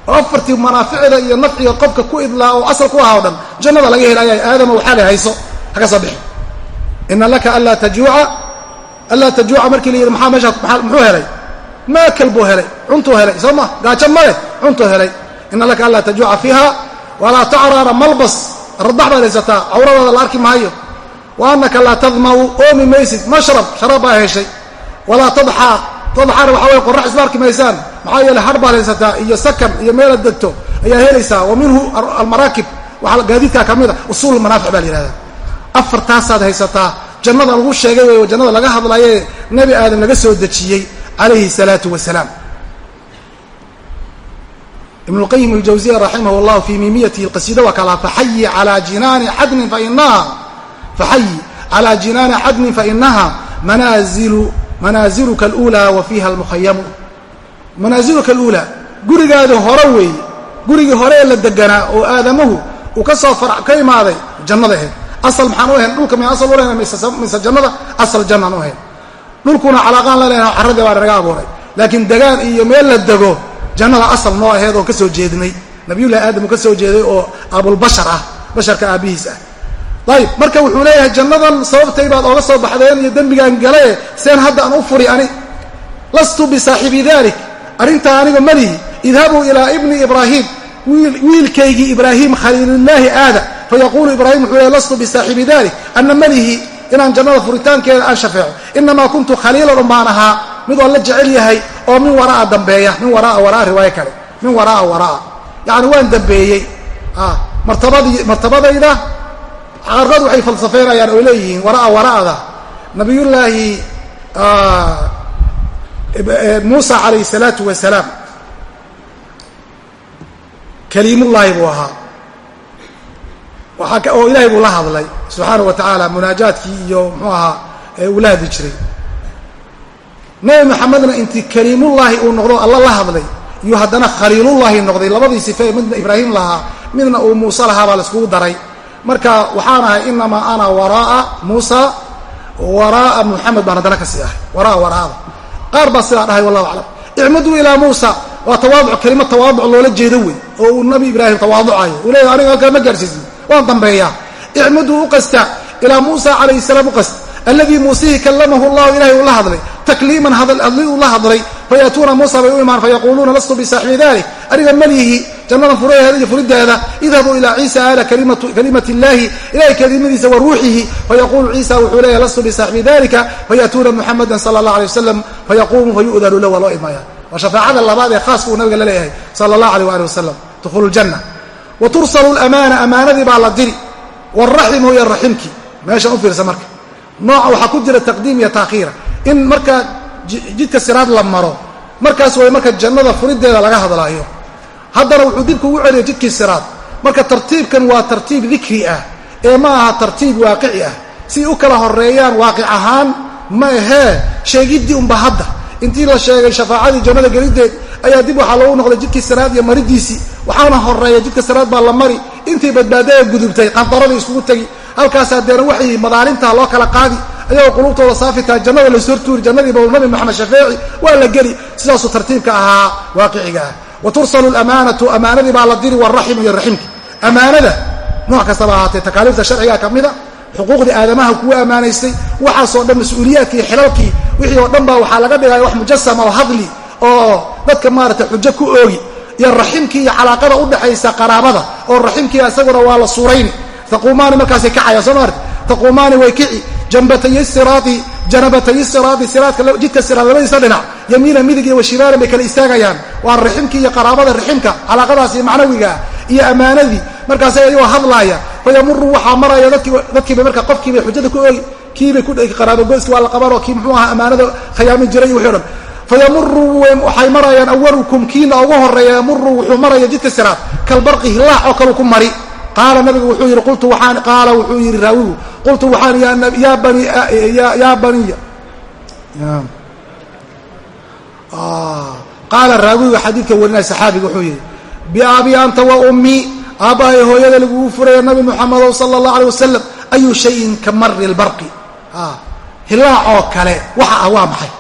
Oo afartii manaaficda iyo nafciga qofka ku idlaa oo asal ku ahaa o dhan jannada laga helaya aadama waxaa la hayso. Haka soo bixi. Ina laka anlaa tajuuca anlaa tajuuca markii la yidhi maxaa meeshaa muxuu helay? Maakal buu helay. Cuntuu helay. Soo ma? Gaajo ma leh. Cuntuu helay. Ina laka anlaa tajuuca fiiha walaa tacraana malbas radax baad haysataa cawradaada la arki maayo. Wa anaka laa tadmau oomi maysid mashrab sharaab baa heshay. Walaa tadxaa tadxaana waxa weye qorax isla arki maysaan maxaa yeele har baad haysataa iyo sakan iyo meelaad degto ayaa helaysaa. Wa minhu almaraakib waxaa gaadiidkaa ka mid a usuul manaafic baa la yihahdaa afartaasaad haysataa jannada lagu sheegay wey jannada laga hadlaye nebi aadam laga soo dejiyey calayhi salaatu wasalaam ibn اlqayim اljawziya raximah اllah fi mimiyatihi اlqasida waa kalaa faxayi calaa jinaani cadnin fainaha faxayi calaa jinaani cadnin fainaha manaazilu manaaziluka اlأulى wa fiiha almukhayamu manaaziluka اlأulى gurigaadi hore weeye gurigii hore ee la deganaa oo aadamuhu uu ka soo farac ka imaaday jannada ahayd asal maxaan u ahayn dhulka miya asal u lehna mise jannada asal jannaan u ahayn dhulkuna calaaqaan la lehna carradii baa naga abuuray laakiin degaan iyo meel la dego jannada asal noo aheed oo ka soo jeednay nabiyullahi aadam uu ka soo jeeday oo abulbashar ah basharka aabbihiis ah. Ayib marka wuxuu leeyahay jannadan sababtay baad ooga soo baxdeen iyo dembigaan galae seen hadda aan u furi ani. Lastu bisaaxibi dalik arrintaa aniga malihi idhabuu ilaa ibni ibraahim wiilkaygii ibraahim khaliilillaahi aada. Fayaquulu ibraahim wuxuu leey lastu bisaaxibi dalik anna malihi inaan jannada furitaankeeda aan shafeeco. Inamaa kuntu khaliilan umbaan ahaa mid oo la jecel yahay oo min waraa dambeeya min waraa waraa riwaayo kale min waraa waraa. Yacni waan dambeeyey. Martabadii martabadayda qaarkood waxay falsafeynayaan oo leeyihiin waraa waraada. Nabiyullaahi muusa calayhi salaatu wasalaam kaliimullaahi buu ahaa. Oo ilaahay buu la hadlay subxaanahu wa tacaala munaajaadkii iyo muxuu ahaa ee uu jiray nebi maxamedna intii kaliimullaahi uu noqdo alla la hadlay. Iyo haddana khaliilullaahi noqday labadii sife midna ibraahim lahaa midna uu muuse lahaa baa laiskugu daray. Marka waxaan ahay inamaa ana waraa'a muusa waraaa muxamed baan haddana ka sii ahay. Waraa waraada. Qaar baa sidaa dhahay wallahu aclam. Icmuduu ilaa muusa waa tawaaduc kelima tawaaduc loola jeedo wey oo uu nabi ibraahim tawaaducayo. Uu leeya aniga halkaa ma gaarsiisin waan dambeeyaa. Icmuduu u qasta ilaa muusa calayhi salaam u qast alladii muusihii kallamahu llahu ilahay uu la hadlay takliiman hadli uu la hadlay fayaatuuna muusa bay u imaan fayaquuluuna lastu bisaaxibi dalik aniga malihi jannada furaheeda iyo furideeda idhabuu ilaa ciisa aala kalimati illahi ilahay kelimadiisa wa ruuxihi fayaquulu ciisa wuxuu leeyahy lastu bisaaxibi dalika fayaatuuna muxamadan sala allah alay wasalam fayaquumu fayu'danu lah waa loo idmaya waa shafaacada labaad ee khaaska uu nabiga la leeyahay sala allah aleyh waali wasalam dukhulu ljanna wa tursalu lamaana amaanadii baa la diri waraximu iyo raximkii meeshan u fiirsa marka nooca waxaa ku jira taqdiim iyo taakhiira in marka jidka siraad la maro markaas way marka jannada furideeda laga hadlaayo. Haddana wuxuu dib kugu celiya jidkii siraad. Marka tartiibkan waa tartiib dikri ah ee ma aha tartiib waaqici ah. Si u kala horeeyaan waaqic ahaan ma ahee sheegiddii unba hadda. Intii la sheegay shafaacadii jannada gelideed ayaa dib waxaa loogu noqday jidkii siraad iyo maridiisii. Waxaana horreeya jidka siraad baa la mari. Intii badbaadada gudubtay qandaradii iskugu tegi halkaas hadeena waxay madaalinta loo kala qaadi ayagoo qulubtooda saafitaa jannada la sortuuri jannadiiba nabi moxamed shafeeci waa la geli. Sidaasuu tartiibka ahaa waaqiciga ah. Wa tursalu lamaanatu amaanadii baa la diri waraximu iyo raximki. Amaanada nooc kastaba ahaatee takaaliifta sharciga ka mida xuquuqdii aadamaha kugu ammaanaystay waxaasoo dhan mas'uuliyaadkii xilalkii wixii oo dhan baa waxaa laga dhigaya wax mujasama oo hadli oo dadka maaragtay xujo ku oogi iyo raximkii iyo calaaqada udhexaysa qaraabada oo raximkii isaguna waa la suurayni taquumaani markaasay kacayaan soo maarti taquumaani way kici. Jambatay siraai janabatay siraai siraadka jidka siraad labadiisa dhinac. Yamiina midig iyo washimaalan bay kala istaagayaan. Waa raximkii iyo qaraabada raximka calaaqadaasi macnawigaa iyo ammaanadii. Markaas ayagoo hadlaaya. Fayamuru waxaa maraya dadkiiba marka qofkiibay xujada ku oogi kiibay qaraabogooski waa la qabanoo kii muxuu aha ammaanada khayaamin jiray iyo wixi fayamuru waxay marayaan awalukum kiina ugu horreeya yamuru wuxuu maraya jidka siraad kalbarqi hilaax oo kalu ku mari qaala nabigu wuxuu yidhi qultu waxaan qaala wuxuu yidhi raawigu qultu waxaan yaa bani yaa baniya. Qaala raawiga xadiidka warinaya saxaabiga wuxuu yidhi biabi anta wa ummii aabbahay hooyada lagugu furaya nabi muxamedow sala allah alay wasalam ayu shayin ka mari lbarqi hilaac oo kale waxa ah waa maxay?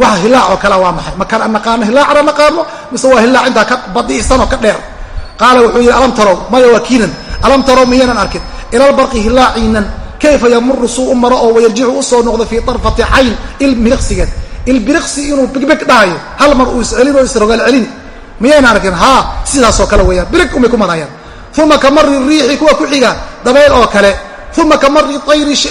Waxa hilaac oo kale waa maxay? Makaan naqaano hilaacna naqaano? Mise waa hilaac intaa ka badiisan oo ka dheer? Qaala wuxuu yidhi alam tarow maya waa kiinan alam tarow miyaynan arkin? Ilalbarqi hilaaciinan. Kayfa yamuru suu u maro oo wayarjicu u soo noqdo fii tarfati cayn? Ilbiriqsigeed ilbiriqsi inuu bigbig dhahayo hal mar uu iscelin oo isrogaal celin miyayna arkin haa sidaasoo kale weeyaan. Birig umay ku marayaan uma ka mari riixi kuwa ku xiga dabayl oo kale. Uma ka mari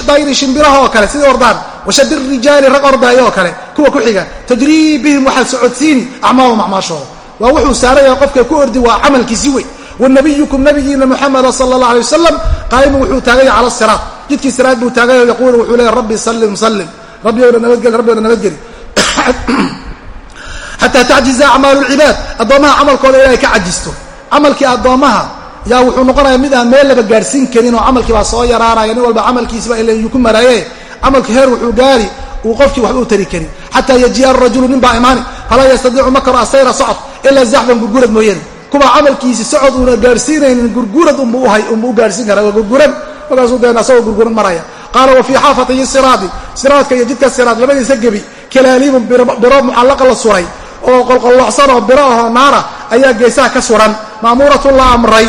dayri shimbiraha oo kale sidii ordaan. Washadi rijaali rag ordaayo oo kale kuwa ku xiga. Tajrii bihim waxaad socodsiini acmaalum acmaashooda waa wuxuu saaraya qofka ku ordi waa camalkiisi wey wanabiyukum nabigiina muxameda sala allah alay wasalam qaa'imun wuxuu taaganya cala siraat jidkii siraat buu taagayo yaquulu wuxuu leeya rabbi sallim sallim rabbiyowna nabadgeli rabbiyowna nabadgeli xataa tacjiza acmaalu lcibaad addoommaha camalkooda ilaahay ka cajisto camalkii addoommaha yaa wuxuu noqonaya mid aan meel laba gaadhsiin karin oo camalkii soo yaraanaya nin walba camalkiisiba ilayuu ku maraaye camalki heer wuxuu gaari uu qofkii waxba u tari karin xataa yajiya arajulu nin baa imaani falaa yastadiicu makro asayra socod ilaa zaxfan gurgurad mooyaane kuwa camalkiisi socod uuna gaadhsiinaynin gurgurad unbu u gaadhsiin kara waa gurguran. Markaasuu deen asagoo gurguran maraya. Qaala wa fii xaafatihi siraadi siraadka iyo jidka siraad labadiisa gebi kalaaliibun biro mucallaqa la suray oo qolqolloocsan oo biro ahoo naara ayaa geesaha ka suran. Ma'muuratun la amray.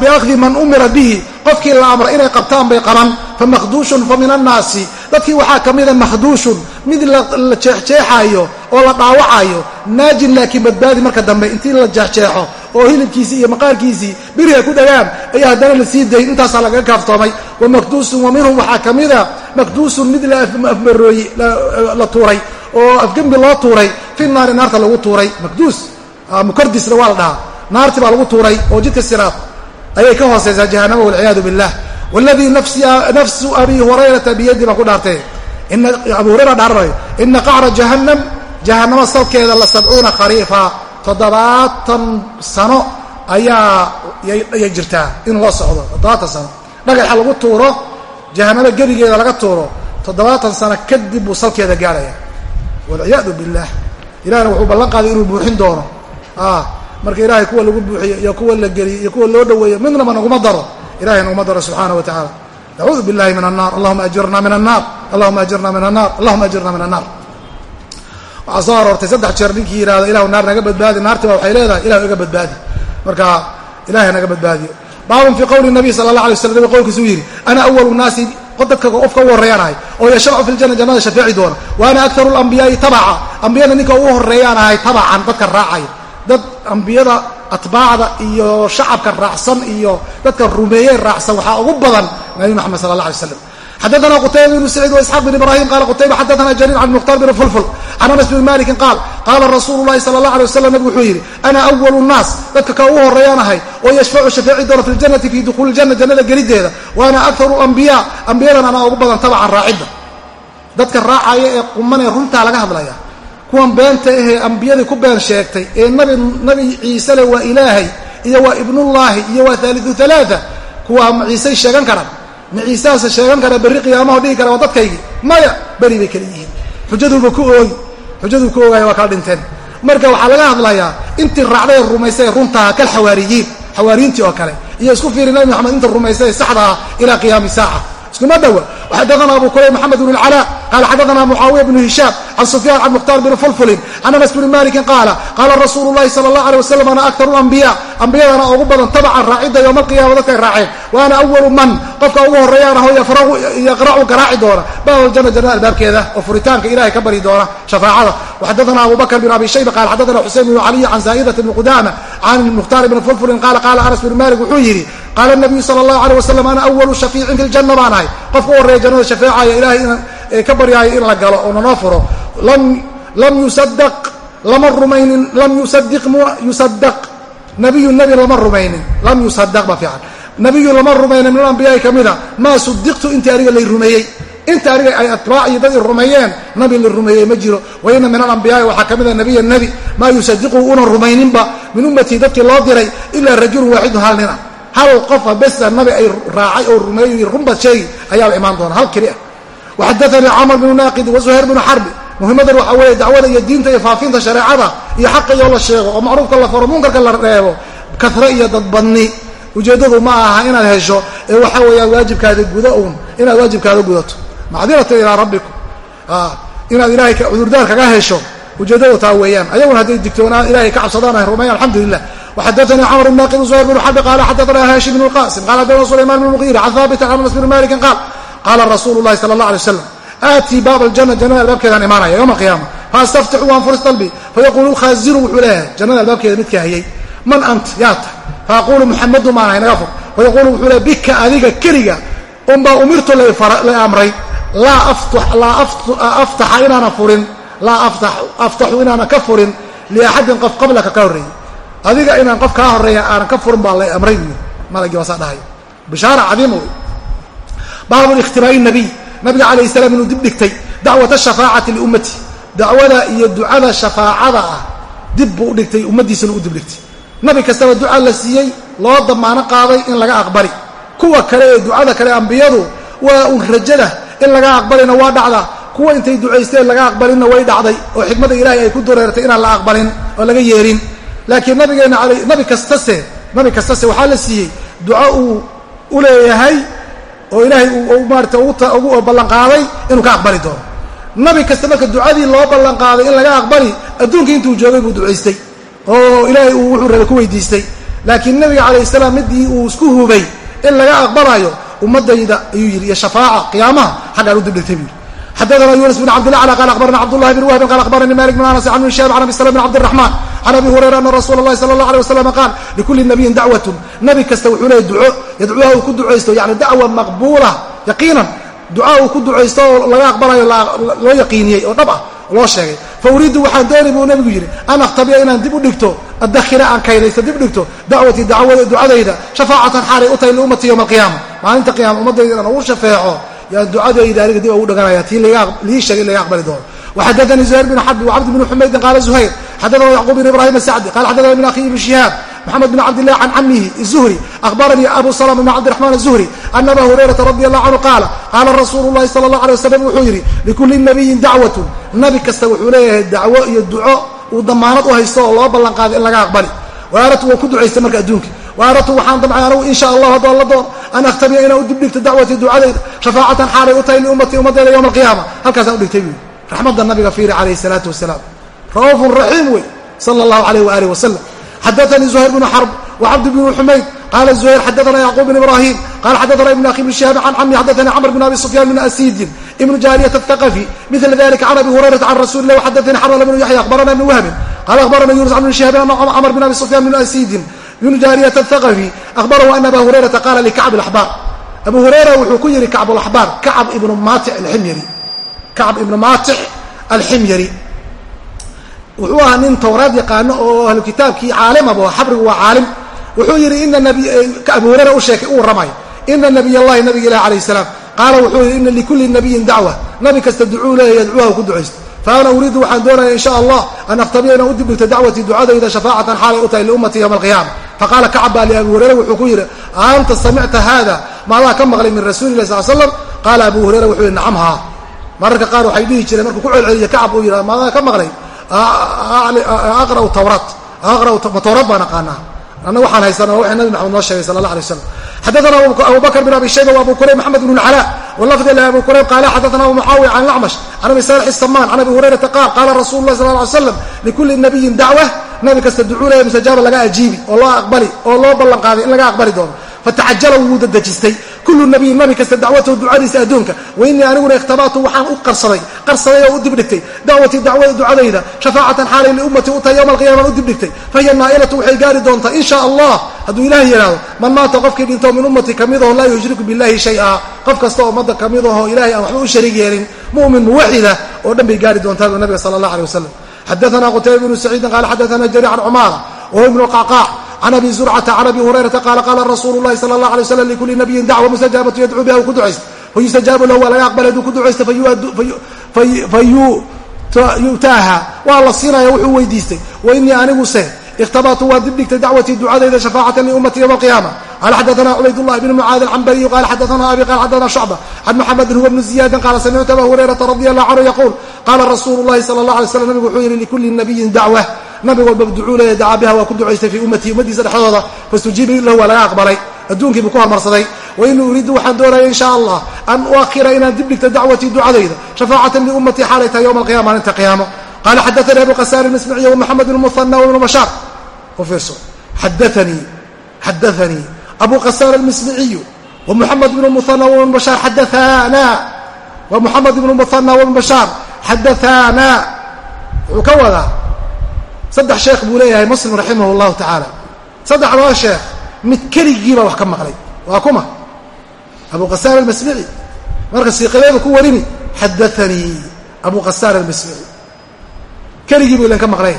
Biakhdi man umira bihi qofkii la amray inay qabtaan bay qaban famakduushun fa min annaasi dadkii waxaa ka mida makhduushun mid la jeexjeexaayo oo la dhaawacayo naajin laakiin badbaadi marka dambe intii la jeexjeexo oo hilibkiisii iyo maqaarkiisii biriha ku dhagaan ayaa haddana la sii dayn intaasaa lagaga kaaftoomay. Wa makduusun wa minhum waxaa ka mida makduusun mid la afmarooye la tuuray oo afgembi loo tuuray fi naari naarta lagu tuuray makduus mukardisna waa la dhahaa naarti baa lagu tuuray oo jidka siraad ayay ka hooseysaa jahanama walciyaadu billah. Wladii nafsu abi hurayrata biyadi baan ku dhaartay. Abu hurayra dhaaranayo ina qacra jahannam jahanamo salkeeda la sabcuuna khariifa toddobaatan sano ayaa ayay jirtaa in loo socdo. Toddobaatan sano. Dhagaxa lagu tuuro jahanamo gebigeeda laga tuuro toddobaatan sano kadib buu salkeeda gaarhaya walciyaadu billah. Ilahna wuxuu ballan qaaday inuu buuxin doono marka ilahay kuwa lagu buuxiyo iyo kuwa la geliyo iyo kuwa loo dhoweeyo midnaba naguma daro. Ilahay naguma daro subxaana wa tacala nacuudu billahi min annar allahuma ajirna min annar allahuma ajirna min annaar allahuma ajirna min annaar waxaa soo aroortay saddex jeer ninkii yihahdo ilahu naar naga badbaadi. Naartiba waxay leedahay ilahu iga badbaadi. Marka ilahay naga badbaadiyo baabun fii qowli nabiy sala allah alay waslam nabi qowlkiisuu yidhi ana awalu naasi dadka qofka ugu horreeyaan oo yashracu fi ljana jannada shafeeci doona wa ana akharu lambiyaai tabaca ambiyada ninka ugu horreeyaan ahay tabacan dadka raacaya ambiyada atbaacda iyo shacabka raacsan iyo dadka rumeeye raacsan waxaa ugu badan nabi maxamed sala allah alay slam xadana qutayba bnu saciid waisxaaq bn ibrahim qala qutayba xadana jariir can mukhtar bn fulful can anas bni malikin qaal qaala rasuulu lahi sala allah alay waslam nabigu wuxuu yidhi ana awalu nnaas dadka ka ugu horreeyaan ahay oo yashfacu shafeeci doona fi ljanati fi dukuuli janna jannada geliddeeda wa ana ambiya ambiyadan anaa ugu badan tabacan raacidda dadka raacaya ee qumanee runtaa laga hadlaya kuwan beenta ahee ambiyadii ku been sheegtay ee nabi nabi ciisele waa ilaahay iyo waa ibnullaahi iyo waa haaliu halaaa kuwa ciisey sheegan karaan ma ciisahaase sheegan kara berri qiyaamaho dhigi kara waa dadkaygii. Maya beri bay kala yihiin. Xujaduuba ku oogi xujaduu ku oogaya waa kala dhinteen. Marka waxaa laga hadlayaa intii raacday rumaysay runtaha kal xawaariyiin xawaariyiintii oo kale iyo isku fiiri nabi maxamed inta rumaysay saxda ah ilaa qiyaami saaca. Iskuma dhowa xadana abu kurayb maxamed bn اlcalaa qala xadana mucaawiya bnu hishaam can sufyaan can mukhtaar bni fulfulin can anas bni malikin qaala qaala rasuulu lahi sala allah alay wasalam ana aktaru lambiya ambiyadana ugu badan tabacan raacidda yowma alqiyaama dadkay raaceen wa ana awalu man qofka ugu horreeyaana ho yaqracu garaaci doona baabljana jannada albaabkeeda oo furitaanka ilahay ka bari doona shafaacada waxadathana abu bakr bn abi shayba qaala xadathana xuseyn bnu caliy can zaa'idata bni qudaama can mukhtaar bni fulfulin qaala qaala anas bni malik wuxuu yidhi qaala nabiyu sala allahu aleyh wasalam ana awalu shafiicin fi ljanna baan ahay qofka u horreeya jannada shafeecaya ilahay in ka baryaayo in la galo oo nanoo furo lam yusadaq lama rumaynin lam yusadiq yusadaq nabiyun nebi lama rumaynin lam yusadaq ba fiican. Nabiyun lama rumaynin min alambiyaai ka mida maa sudiqtu intii aniga lay rumeeyey inta aniga ay atbaac iyo dadii rumeeyeen nabi la rumeeyey ma jiro. Wa ina min alambiyaai waxaa ka mida nabiya nebi maa yusadiqu una rumayninba min ummatii dadkii loo diray ilaa rajulun waaxidun hal nin ah hal qofa besa nabi ay raacay oo rumeeyey runbad sheegi ayaaba imaan doona hal keli ah waxadaanii camr bnu naaqidi wa zuhayr bnu xarbi muhimadan waxaa weeye dacwada iyo diinta iyo faafinta shareecada iyo xaqa iyo la sheego oo macruufka la faro munkarka la reebo kafre iyo dadbadni ujeeddadu ma aha inaad hesho ee waxa weeyaan waajibkaada guda uun inaad waajibkaada gudato macdirata ilaa rabbikum inaad ilahay cudurdaar kaga hesho ujeeddadu taa weeyaan ayaguna hadday digtoonaa ilahay ka cabsadaan ay rumeeyaan alxamdulilah وxadثnي cمر بن ناqد زهير بن xرب qال xadثna hاشم بن الqاسم qال xadثna سليمان بن مغيرة عن ثابت عن أنس بن مالك qاal qaala rasuulu lahi sala allah alay waslam aatii baaba aljana jannada albaabkeedaan imaanaya yowma alqiyaama faastaftaxu waan furis dalbi fayaqulu khaazinu wuxuu leeyahay jannada albaabkeeda midka hayay man anta yaa tahay faaqulu muxamadu maana inaga fog fayaqulu wuxuu leeay bika adiga keliga unbaa umirtu la amray laa aftaxa inaana furin laa aftaxu inaana ka furin liaxadin qof qablaka ka horreeyey adiga inaan qof kaa horreeya aanan ka furin baa la amray malagii waa dhahay bishaara cadiima wey baabu ikhtiraa'i nabiy. Nabiga calayh salaam inuu dib dhigtay dacwata shafaacati liummati. Dacwada iyo ducada shafaacada ah dib buu u dhigtay ummaddiisana u dib dhigtay. Nabi kastaba duca la siiyey loo damaano qaaday in laga aqbali. Kuwa kale ee ducada kale ambiyadu waa un rajada in laga aqbalina waa dhacda kuwa intay ducaysteen laga aqbalinna way dhacday oo xikmada ilaahay ay ku dureertay inaan la aqbalin oo laga yeerin. Laakiin nabigeena al nabi kastase nabi kastase waxaa la siiyey duco uu u leeyahay oo ilaahay maarata ugu ballanqaaday inuu ka aqbali doono. Nabi kasta marka ducadii loo ballanqaaday in laga aqbali adduunkii intuu joogay buu ducaystay oo ilaahay uu wuxuu rabay ku weydiistay. Laakiin nabiga calayh salaam midii uu isku hubay in laga aqbalayo ummadayda ayuu yidhi iyo shafaaca qiyaamaha xaggaan u dibdhigtay buu yidhi xadana yuنس بن cبd الله qال أخبرna cبدالله بن وهب qال أخبرني مالك بن أنس عن بن شهاب عن أبي سلم بن cبدالرحمن عن أبي هريرة أن رsuل الlahi صلى الله عليه وسلم qاal لكuلi نبيi dacوة نبi kasta wuxuu leey duco yadcuha uu ku ducaysto yani dacوة maqبuلة yaqiinan duca uu ku ducaysto oo laga aqbalayo loo yaqiiniyey oo dhab ah loo sheegay fauriidu waxaan dooni buu nebigu yidhi an akhtabiya inaan dib u dhigto addakhira aan kaydaysto dib dhigto dacwatii dacwada ducadayda shafaacatan xaalay u tahay liummati yowma alqiyaama maalinta qiyama ummadayda inaan ugu shafeeco yaa ducadayda aniga dib ugu dhaganaya tii lii sheegay in laga aqbali doono وxadثnي زهير بن xرب وcبد بن حmaydin qال زهير xadثna yعقوب بن إبراهيم السعدي qال xadثna بن أخي بن شهاaب محمد بن عبد الله عن cمه الزهري أخبرني أبو سلمة بن عبدالرحمن الزهري أن أbا هريرة رضي الله عنه قاaل qاala رsuuل اللhi صلى الله عليه وسلم wuxuu yidhi لكuلi نبيi dacوة نبi kasta wuxuu leeyahay dacwo iyo duco uu damaanad u haysto oo loo ballan qaaday in laga aqbali waaratu waa ku ducaystay marka adduunka wa aradtu waxaan damcay anigu in sha allahu haddoo la doon an akhtabiya inaan u dibdhigto dacwatii ducadayda shafaacatan xaalay u tahay liummatii ummaddeeda yowma alqiyaama halkaasaan u dhigtay buui raxmadda nabiga fiiri calayhi salaatu wasalaam. Ra'uufun raxiim wey sala allahu alayh waaalih wasalam xadaanii zuhayr bnu xarb wcabd bn xumayd qala zuhayr xadaana yacquub bn ibrahim qala xadaana ibn akhi bn shihaab can cami xadaanii camr bn abi sufyaan bn asidin ibn jaariyat athaqafi mila dalika can abi hurayrata can rasuli lah xadaanii xarmala bn yaxya akhbarana ibn wahbin. Qala akhbarana yunus an bn shihaabin camr bn abi sufyan bn asidin ibn jaariyat athaqafi akhbarahu ana aba hurayrata qala likacb alaxbaar abu hurayra wuxuu ku yihi kacb alaxbaar kacb ibnu matic alximyari kacb ibnu matic alximyari wuxuu ahaa nin towraad yaqaano oo ahlu kitaabkii caalimaba xabrigu waa caalim. Wuxuu yidhi ina abu hurera u sheekay u warramayo ina nabiy allahi nabiga ilah alayh salaam. Qaala wuxuu yidhi ina likulli nabiyin dacwa nabi kasta ducuu leeya yadcuuha ku ducaysto. Fa ana uriidu waxaan doonaya in sha allah an akhtabiya inaan u dibdhigto dacwatii ducadayda shafaacatan xaalay u tahay liummatii yowma alqiyaama faqaala kacab baa liabi hureyre wuxuu ku yidhi anta samicta hada maadaa ka maqlay min rasuuli lah sal slam qaala abu hureyra wuxuu yidhi nacam haa mararka qaar waxay dhihi jireen markuu ku celceliya kacab uu yidhah maadaa ka maqlay aqra'u tawraat aqra'u tawraat baan aqaanaa anna waxaan haysana waa wixii nabi maxamed noo sheegay sala allah alay waslam xadaana abu bakr bin abi shayba wa abu kurayb maxamed bn lcalaa walafdi le abu kurayb qaala xadaana abu mucaawiya can lacmash can abi salix isamaan can abi hurayrata qaal qaala rasulu lah sala ly slam likulli nabiyin dacwa nabi kasta ducuulaya mustajaaba laga ajiibi oo loo aqbali oo loo ballan qaaday in laga aqbali doono. Fatacajala wuu dadejistay kullu nabiyin nabi kasta dacwatahu ducadiisa adduunka. Wa innii aniguna ikhtabatu waxaan u qarsaday. Qarsaday oo u dibdhigtay dacwatii dacwada ducadayda shafaacatan xaalay liummatii u tahay yowma alqiyaman u dibdhigtay fahiya naa'ilatu waxay gaari doontaa in sha allah hadduu ilaah yidhaahdo man maata qofkii dhinto min ummati kamidahoo laa yushriku billahi shay-a qof kasta oo ummadda kamidahoo ilahay aan waxba u shariig yeelin mu'min muwaxida oo dhan bay gaari doontaa nabiga sala allah alay wasalam xadaana qutayba bnu saciidin qaala xadaana jari can cumaara wahuwa ibnu qacqaac can abi zurcata can abi hurayrata qaala qaala rasuulu llahi sala allah alay waslam likulli nabiyin dacwa mustajaabatu yadcuu biha u ku ducaysta fayustajaabu lahu waa laga aqbalay haduu ku ducaysta fayutaaha waa la siinaya wuxuu weydiistay wa inii aniguse ikhtabatu waa dibdhigtay dacwatii ducadayda shafaacatan liummati yowma alqiyaama qala xadaana cubaydullah bn mucaadi alcambariyu qala xadaana abi qala xadaana shucba can muxamedin huwa bnu ziyadin qaala samictu aba hurayrata radi allahu canhu yaquul qaala rasuulu llahi sala allah alay slam nabigu wuxuu yihi likulli nabiyin dacwa nabi walba ducuu leeya dacaa biha waa ku ducaystay fii ummatii ummadiisa dhexdooda fastujiiba lahu waa laga aqbalay adduunkii buu ku hormarsaday wa inii uriidu waxaan doonaya in sha allah an uakhira inaan dibdhigto dacwatii ducadayda shafaacatan liummatii xaalay tahay yowma alqiyama maalinta qiyaamo qaala xadaanii abu qasaari mismiciy wamaxamed bn muhana wibnu bashaar u fiirso xadaanii xadaanii abu qasaar almismiciyu wamuxamed bnu muhana wibnu bashaar xadaana wa muxamed bnu muhana wibnu bashaar xadaana wuxuu ka wadaa saddex sheekh buu leeyahay muslim raximah llahu tacaala saddexdaa sheekh mid keligiibaa wax ka maqlay. Waa kuma. Abu qasaar almasmici marka siiqadeedu ku warini xadaanii abu qasaar almasmici keligii buu ilan ka maqlay.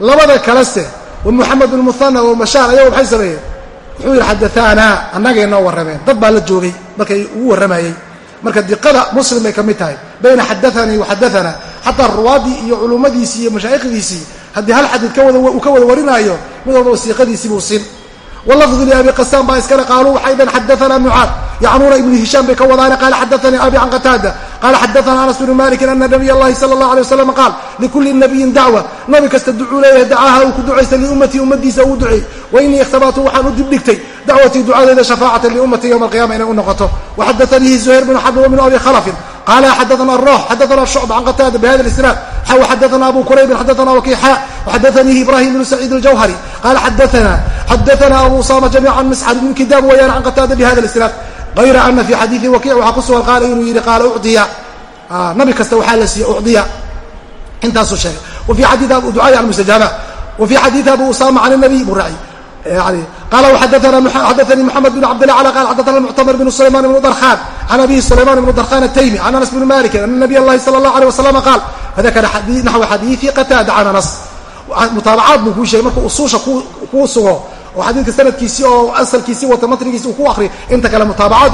Labada kalese wa muxamed bn muhana wa bashaar ayago maxay sameeyeen wuxuu yidhi xadaanaa annagay noo warrameen. Dad baa la joogay markay ugu warramayey marka diqada muslim bay ka mid tahay. Bayna xadaanii wa xadaanaa xataa ruwaaddii iyo culummadiisii iyo mashaa'ikhdiisii haddii hal xadiid uu ka wada warinaayo mid walba wasiiqadiisii buu sin walafdu liabi qasaan baa iskale qaaluu waxay dheen xadaana mucaad. Yacnuuna ibnu hishaam bay ka wadaane qaala xadaanii abi can qataada. Qaala xadaana anas bnu malikin ana nabiy allahi sala allah alay wasalam qaal likulli nabiyin dacwa. Nabi kasta ducuu leeyahay dacaha uu ku ducaystay liummatii ummadiisa uu duceey wa inii ikhtabatu waxaan u dibdhigtay dacwatii ducadeyda shafaacatan liummatii yowma alqiyama inay u noqoto waxadaanihi zuhayr bnu xarb wmin abi khalafin qala xadaana rox xadaana shucba can qataada bihada isnaad xaw xadaana abu quraybin xadaana wakiixa waxadaanihi ibrahim bnu saciid aljawhari qala xadaana xadaana abu usama jamiica misxar min kidaab wayaan can qataada bihada isnaad ayra ana fi xadiii wakiic waxaa ku sugan qaala inuu yihi qaala ucdiya nabi kasta waxaa la siiye ucdiya intaasuu sheegay wa fi xadii ducaya almustajaaba wa fi xadiidi abu usama can nabiy buu raaciy qala xadaanii mxamed bn cabdillah ala qal xadaana muctamir bn sulayman ibnu darkhan can abihi sulayman ibnu darkhan ataymi can anas bni malikin ana nabiy allahi sala allah alيh wasalam qaal fadakara naxwa xadiidi qataada can anas mutaabacaad buu kuu sheegay markuu usuusha kuu sugo oo xadiidka sanadkiisii oo asalkiisii wata matnigiisi uu ku akriyo inta kale mutaabacaad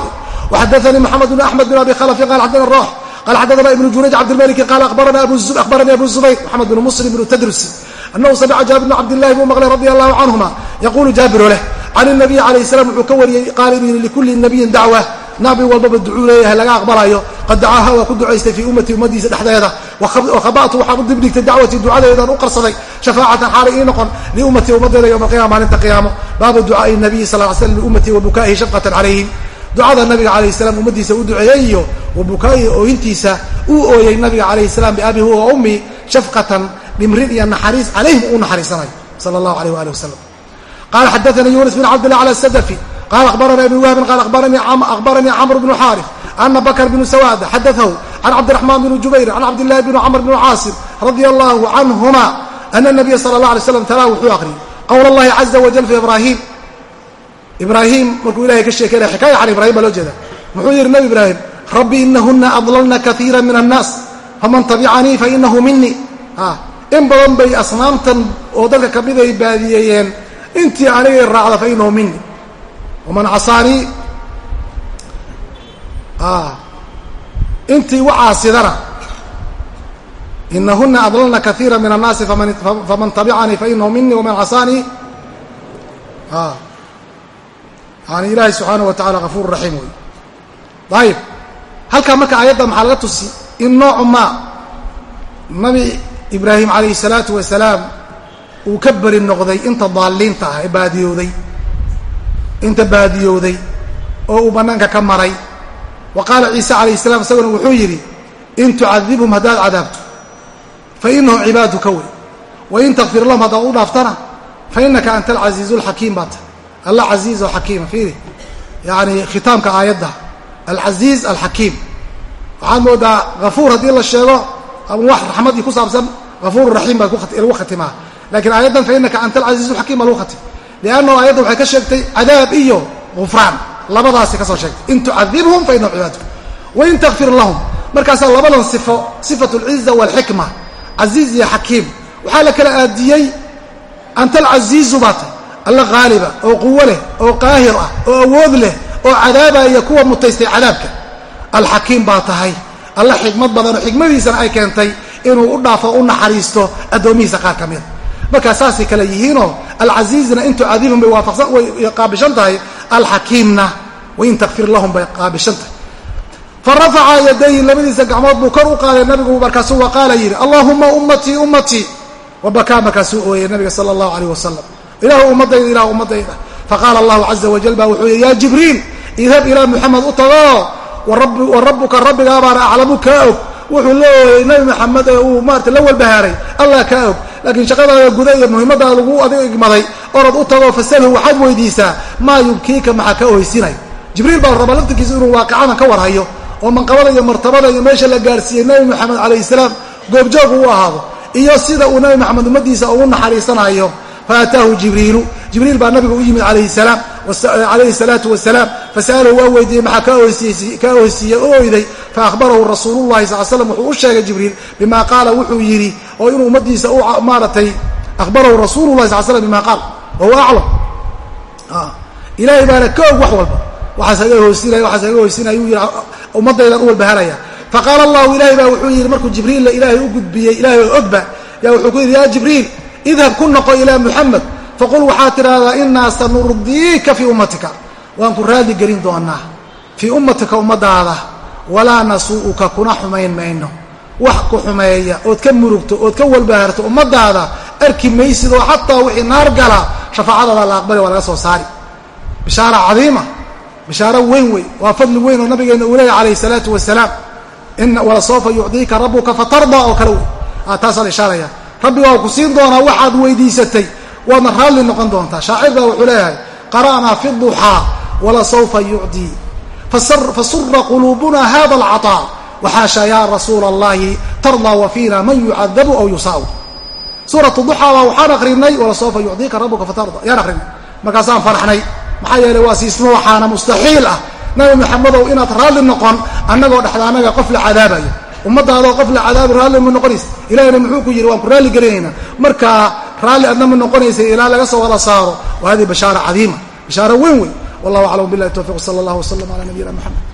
waxadaanii moxamed bn axmed bn abi khalafin qala xadana rox qala xadana ibnu jurayj cabdilmaliki qala akhbaranii abu zubayr moxamed bn muslim bnu tadrusi anahu samica jaabir bn cabdillahi buu maqlay radi allahu canhuma yaquulu jaabiro leh can nabiy alayh salam wuxuu ka wariyey qaala inuu yihi likulli nabiyin dacwa nabi walbaba ducuu leeyahay laga aqbalayo qad dacaaha waa ku ducaystay fii ummatii ummadiisa dhexdeeda wakhaba'tu waxaan u dibdhigtay dacwatii ducadeedaan u qarsaday shafaacatan xaalay ii noqon liummatii ummadeeda yowma alqiyama maalinta qiyaamo baabu ducaai nabiyi sal l slam liummatii wa bukaa'ihi shafqatan calayhim ducada nabiga calayh salam ummadiisa u duceeyey iyo wa bukaa'ihi ooyintiisa uu ooyey nabiga calayh salam biabihi wa ummi shafqatan dhimrin iyo naxariis calayhim uu naxariisanayo sala allahu alayh waali wasalam qala xadaanii yunis bin cabdillah cala sadafi qala akhbarana ibn wahbin qala akhbaranii camr bnu xaarif ana bakr bnu sawada xadaahu can cabdiraxmaan bni jubayr can cabdillahi bni camr bni caasir radia allahu canhuma ana nabiya sala allah alay slam talaa wuxuu akhriyey qowl allahi caza wajal fi ibrahim ibraahim markuu ilahay ka sheekeynaya xikaya can ibrahim baa loo jeeda muxuu yihi nabi ibraahim rabbi inahuna adlalna kaiira min annaas faman tabicanii fainahu minii in badan bay asnaamtan oo dadka ka mid ay baadiyeeyeen intii anigay raacda fainahu mini waman casaanii intii wacaasidana inahuna adlalna kaiira min annaasi faman tabicanii fainahu minii waman casaanii yani ilaahay subxaanaه wa tacala gafuur raxiim wey ayib halkaa marka aayadda maxaa laga tusi in nooc nabi ibraahim calayhi salaatu wasalaam uu ka beri noqday inta daalliinta ah ee baadiyooday inta baadiyooday oo uu bannaanka ka maray. Wa qaala ciise calayhi salaam isaguna wuxuu yidhi in tucadibhum haddaad cadaabto fa inahum cibaaduka wey wa in takfir lahum haddaad u dhaaftana fa innaka anta alcasiizu alxakiim baata alla casiiz oo xakiima fiiri. Yacni khitaamka aayadda alcasiiz alxakiim waxaad moodaa hafuur haddii la sheego ama wax raxmadii ku saabsan hafuur raxiim baa lagu khatimaa lakiin aayaddan fainaka anta alcasiiz alxakiim baa lagu khatim liannahu aayadda waxay ka sheegtay cadaab iyo gufraan. Labadaasi ka soo sheegtay. In tucadibhum fainahu cibaaduk wain takfir lahum. Markaasaa labadan sifo sifat alciza walxikma casiiz iyo xakiim waxaa la kala aadiyey anta alcasiizu baa tay alla haaliba oo quwo leh oo qaahir ah oo awood leh oo cadaabaya kuwa mutaystay cadaabka alxakiim baa tahay. Alla xikmad badan oo xikmadiisana ay keentay inuu u dhaafo u naxariisto addoomihiisa qaar ka mida markaa saasay kale yihiinoo alcasiizna in tucadibhum bay waafaqsan way qaabishan tahay. Alxakiimna wain takfir lahum bay qaabishan tahay. Fa rafaca yadayhi labadiisa gacmood buu kor u qaaday nabigu markaasuu wa qaala yidhi allaahuma ummatii ummatii wabakaa markaasuu ooyey nabiga sala allahu alayh wasalam ilahu ummadayda ilah ummadayda. Faqaala allahu caza wajal baa wuxuu yihi ya jibriil idhab ilaa muxamed u tago wa rabbuka rabbigaabaana aclamu kaa og. Wuxuu la nabi maxamed ee uu maarata la walbahaaray. Allah kaa og. Laakiin shaqadaada guda iyo muhiimadaada lagu adig igmaday orad u tago fasalhu waxaad weydiisaa maa yubkiika maxaa ka ohaysinay jibriil baa raba laftirkiisa inuu waaqicadan ka warhayo oo manqabada iyo martabada iyo meesha la gaarsiiyey nabi maxamed calayhi salaam goobjoog uu ahaado iyo sida uu nabi maxamed ummadiisa ugu naxariisanayo. Faataahu jibriilu. Jibriil baa nabiga u yimid alayhi salaatu wasalaam fasa'alahu waa weydiiyey maxaa ka oheysiiyey o oyday faahbarahu rasuululahi sal slam wuxuu u sheegay jibriil bima qaala wuxuu yidhi oo inuu ummadiisa u maaratay ahbarahu rasuululahi sal slam bima qaal wa huwa aclam ilaahay baana ka og wax walba waxaas aga hoysinaya waxaas aga hoysinaya yuu yidhi ummadaydan u walbaharaya faqaala allahu ilahay baa wuxuu yidhi markuu jibriilla ilaahay u gudbiyey ilahay oo ogba yaa wuxuu ku yidhi ya jibriil idhab ku noqo ilaa muxamed faqul waxaad tidhaahdaa inaa sanurdiika fii ummatika. Waan ku raali gelin doonaa fii ummatika ummadaada walaa nasuu'uka kuna xumayn mayno. Wax ku xumeeya ood ka murugto ood ka walbaharto ummadaada arki maysid oo xataa wixii naar gala shafaacadooda la aqbali waa laga soo saari. Bishaara cadiima bishaaro weyn wey. Waa fadli weyn oo nabigeena uu leeya calayhi salaatu wasalaam ina walasawfa yucdiika rabbuka fatardaa oo kale wey. Taasaa la ishaaraya rabbi waa ku waadna raalli noqon doontaa shaacir baa wuxuu leeyahay qara'naa fi duxaa walasawfa yucdii fasura quluubuna hada alcaطaa waxaasha ya rasuula allahi tardaa wa fiina man yucadabu aw yusaau suuratu duxaa baa waxaan akrinay walasawfa yucdiika rabbuka fatarda. Yaan akrinay. Markaasaan faraxnay maxaa yeeley waa siismo waxaana mustaxiil ah. Nabi maxamedow inaad raalli noqon annagoo dhexda annaga qof la cadaabayo. Ummadaadoo qof la cadaabi raalli ma noqonaysa ilahina muxuu ku yidhi waan ku raalli gelinaynaa markaa raalli adna ma noqonaysa ilaa laga soo wada saaro. Wa hadihi bashaara cadiima. Bashaaro weyn wey wallahu aclam billahi towfiq sala allah wasalam ala nabiyina moxamed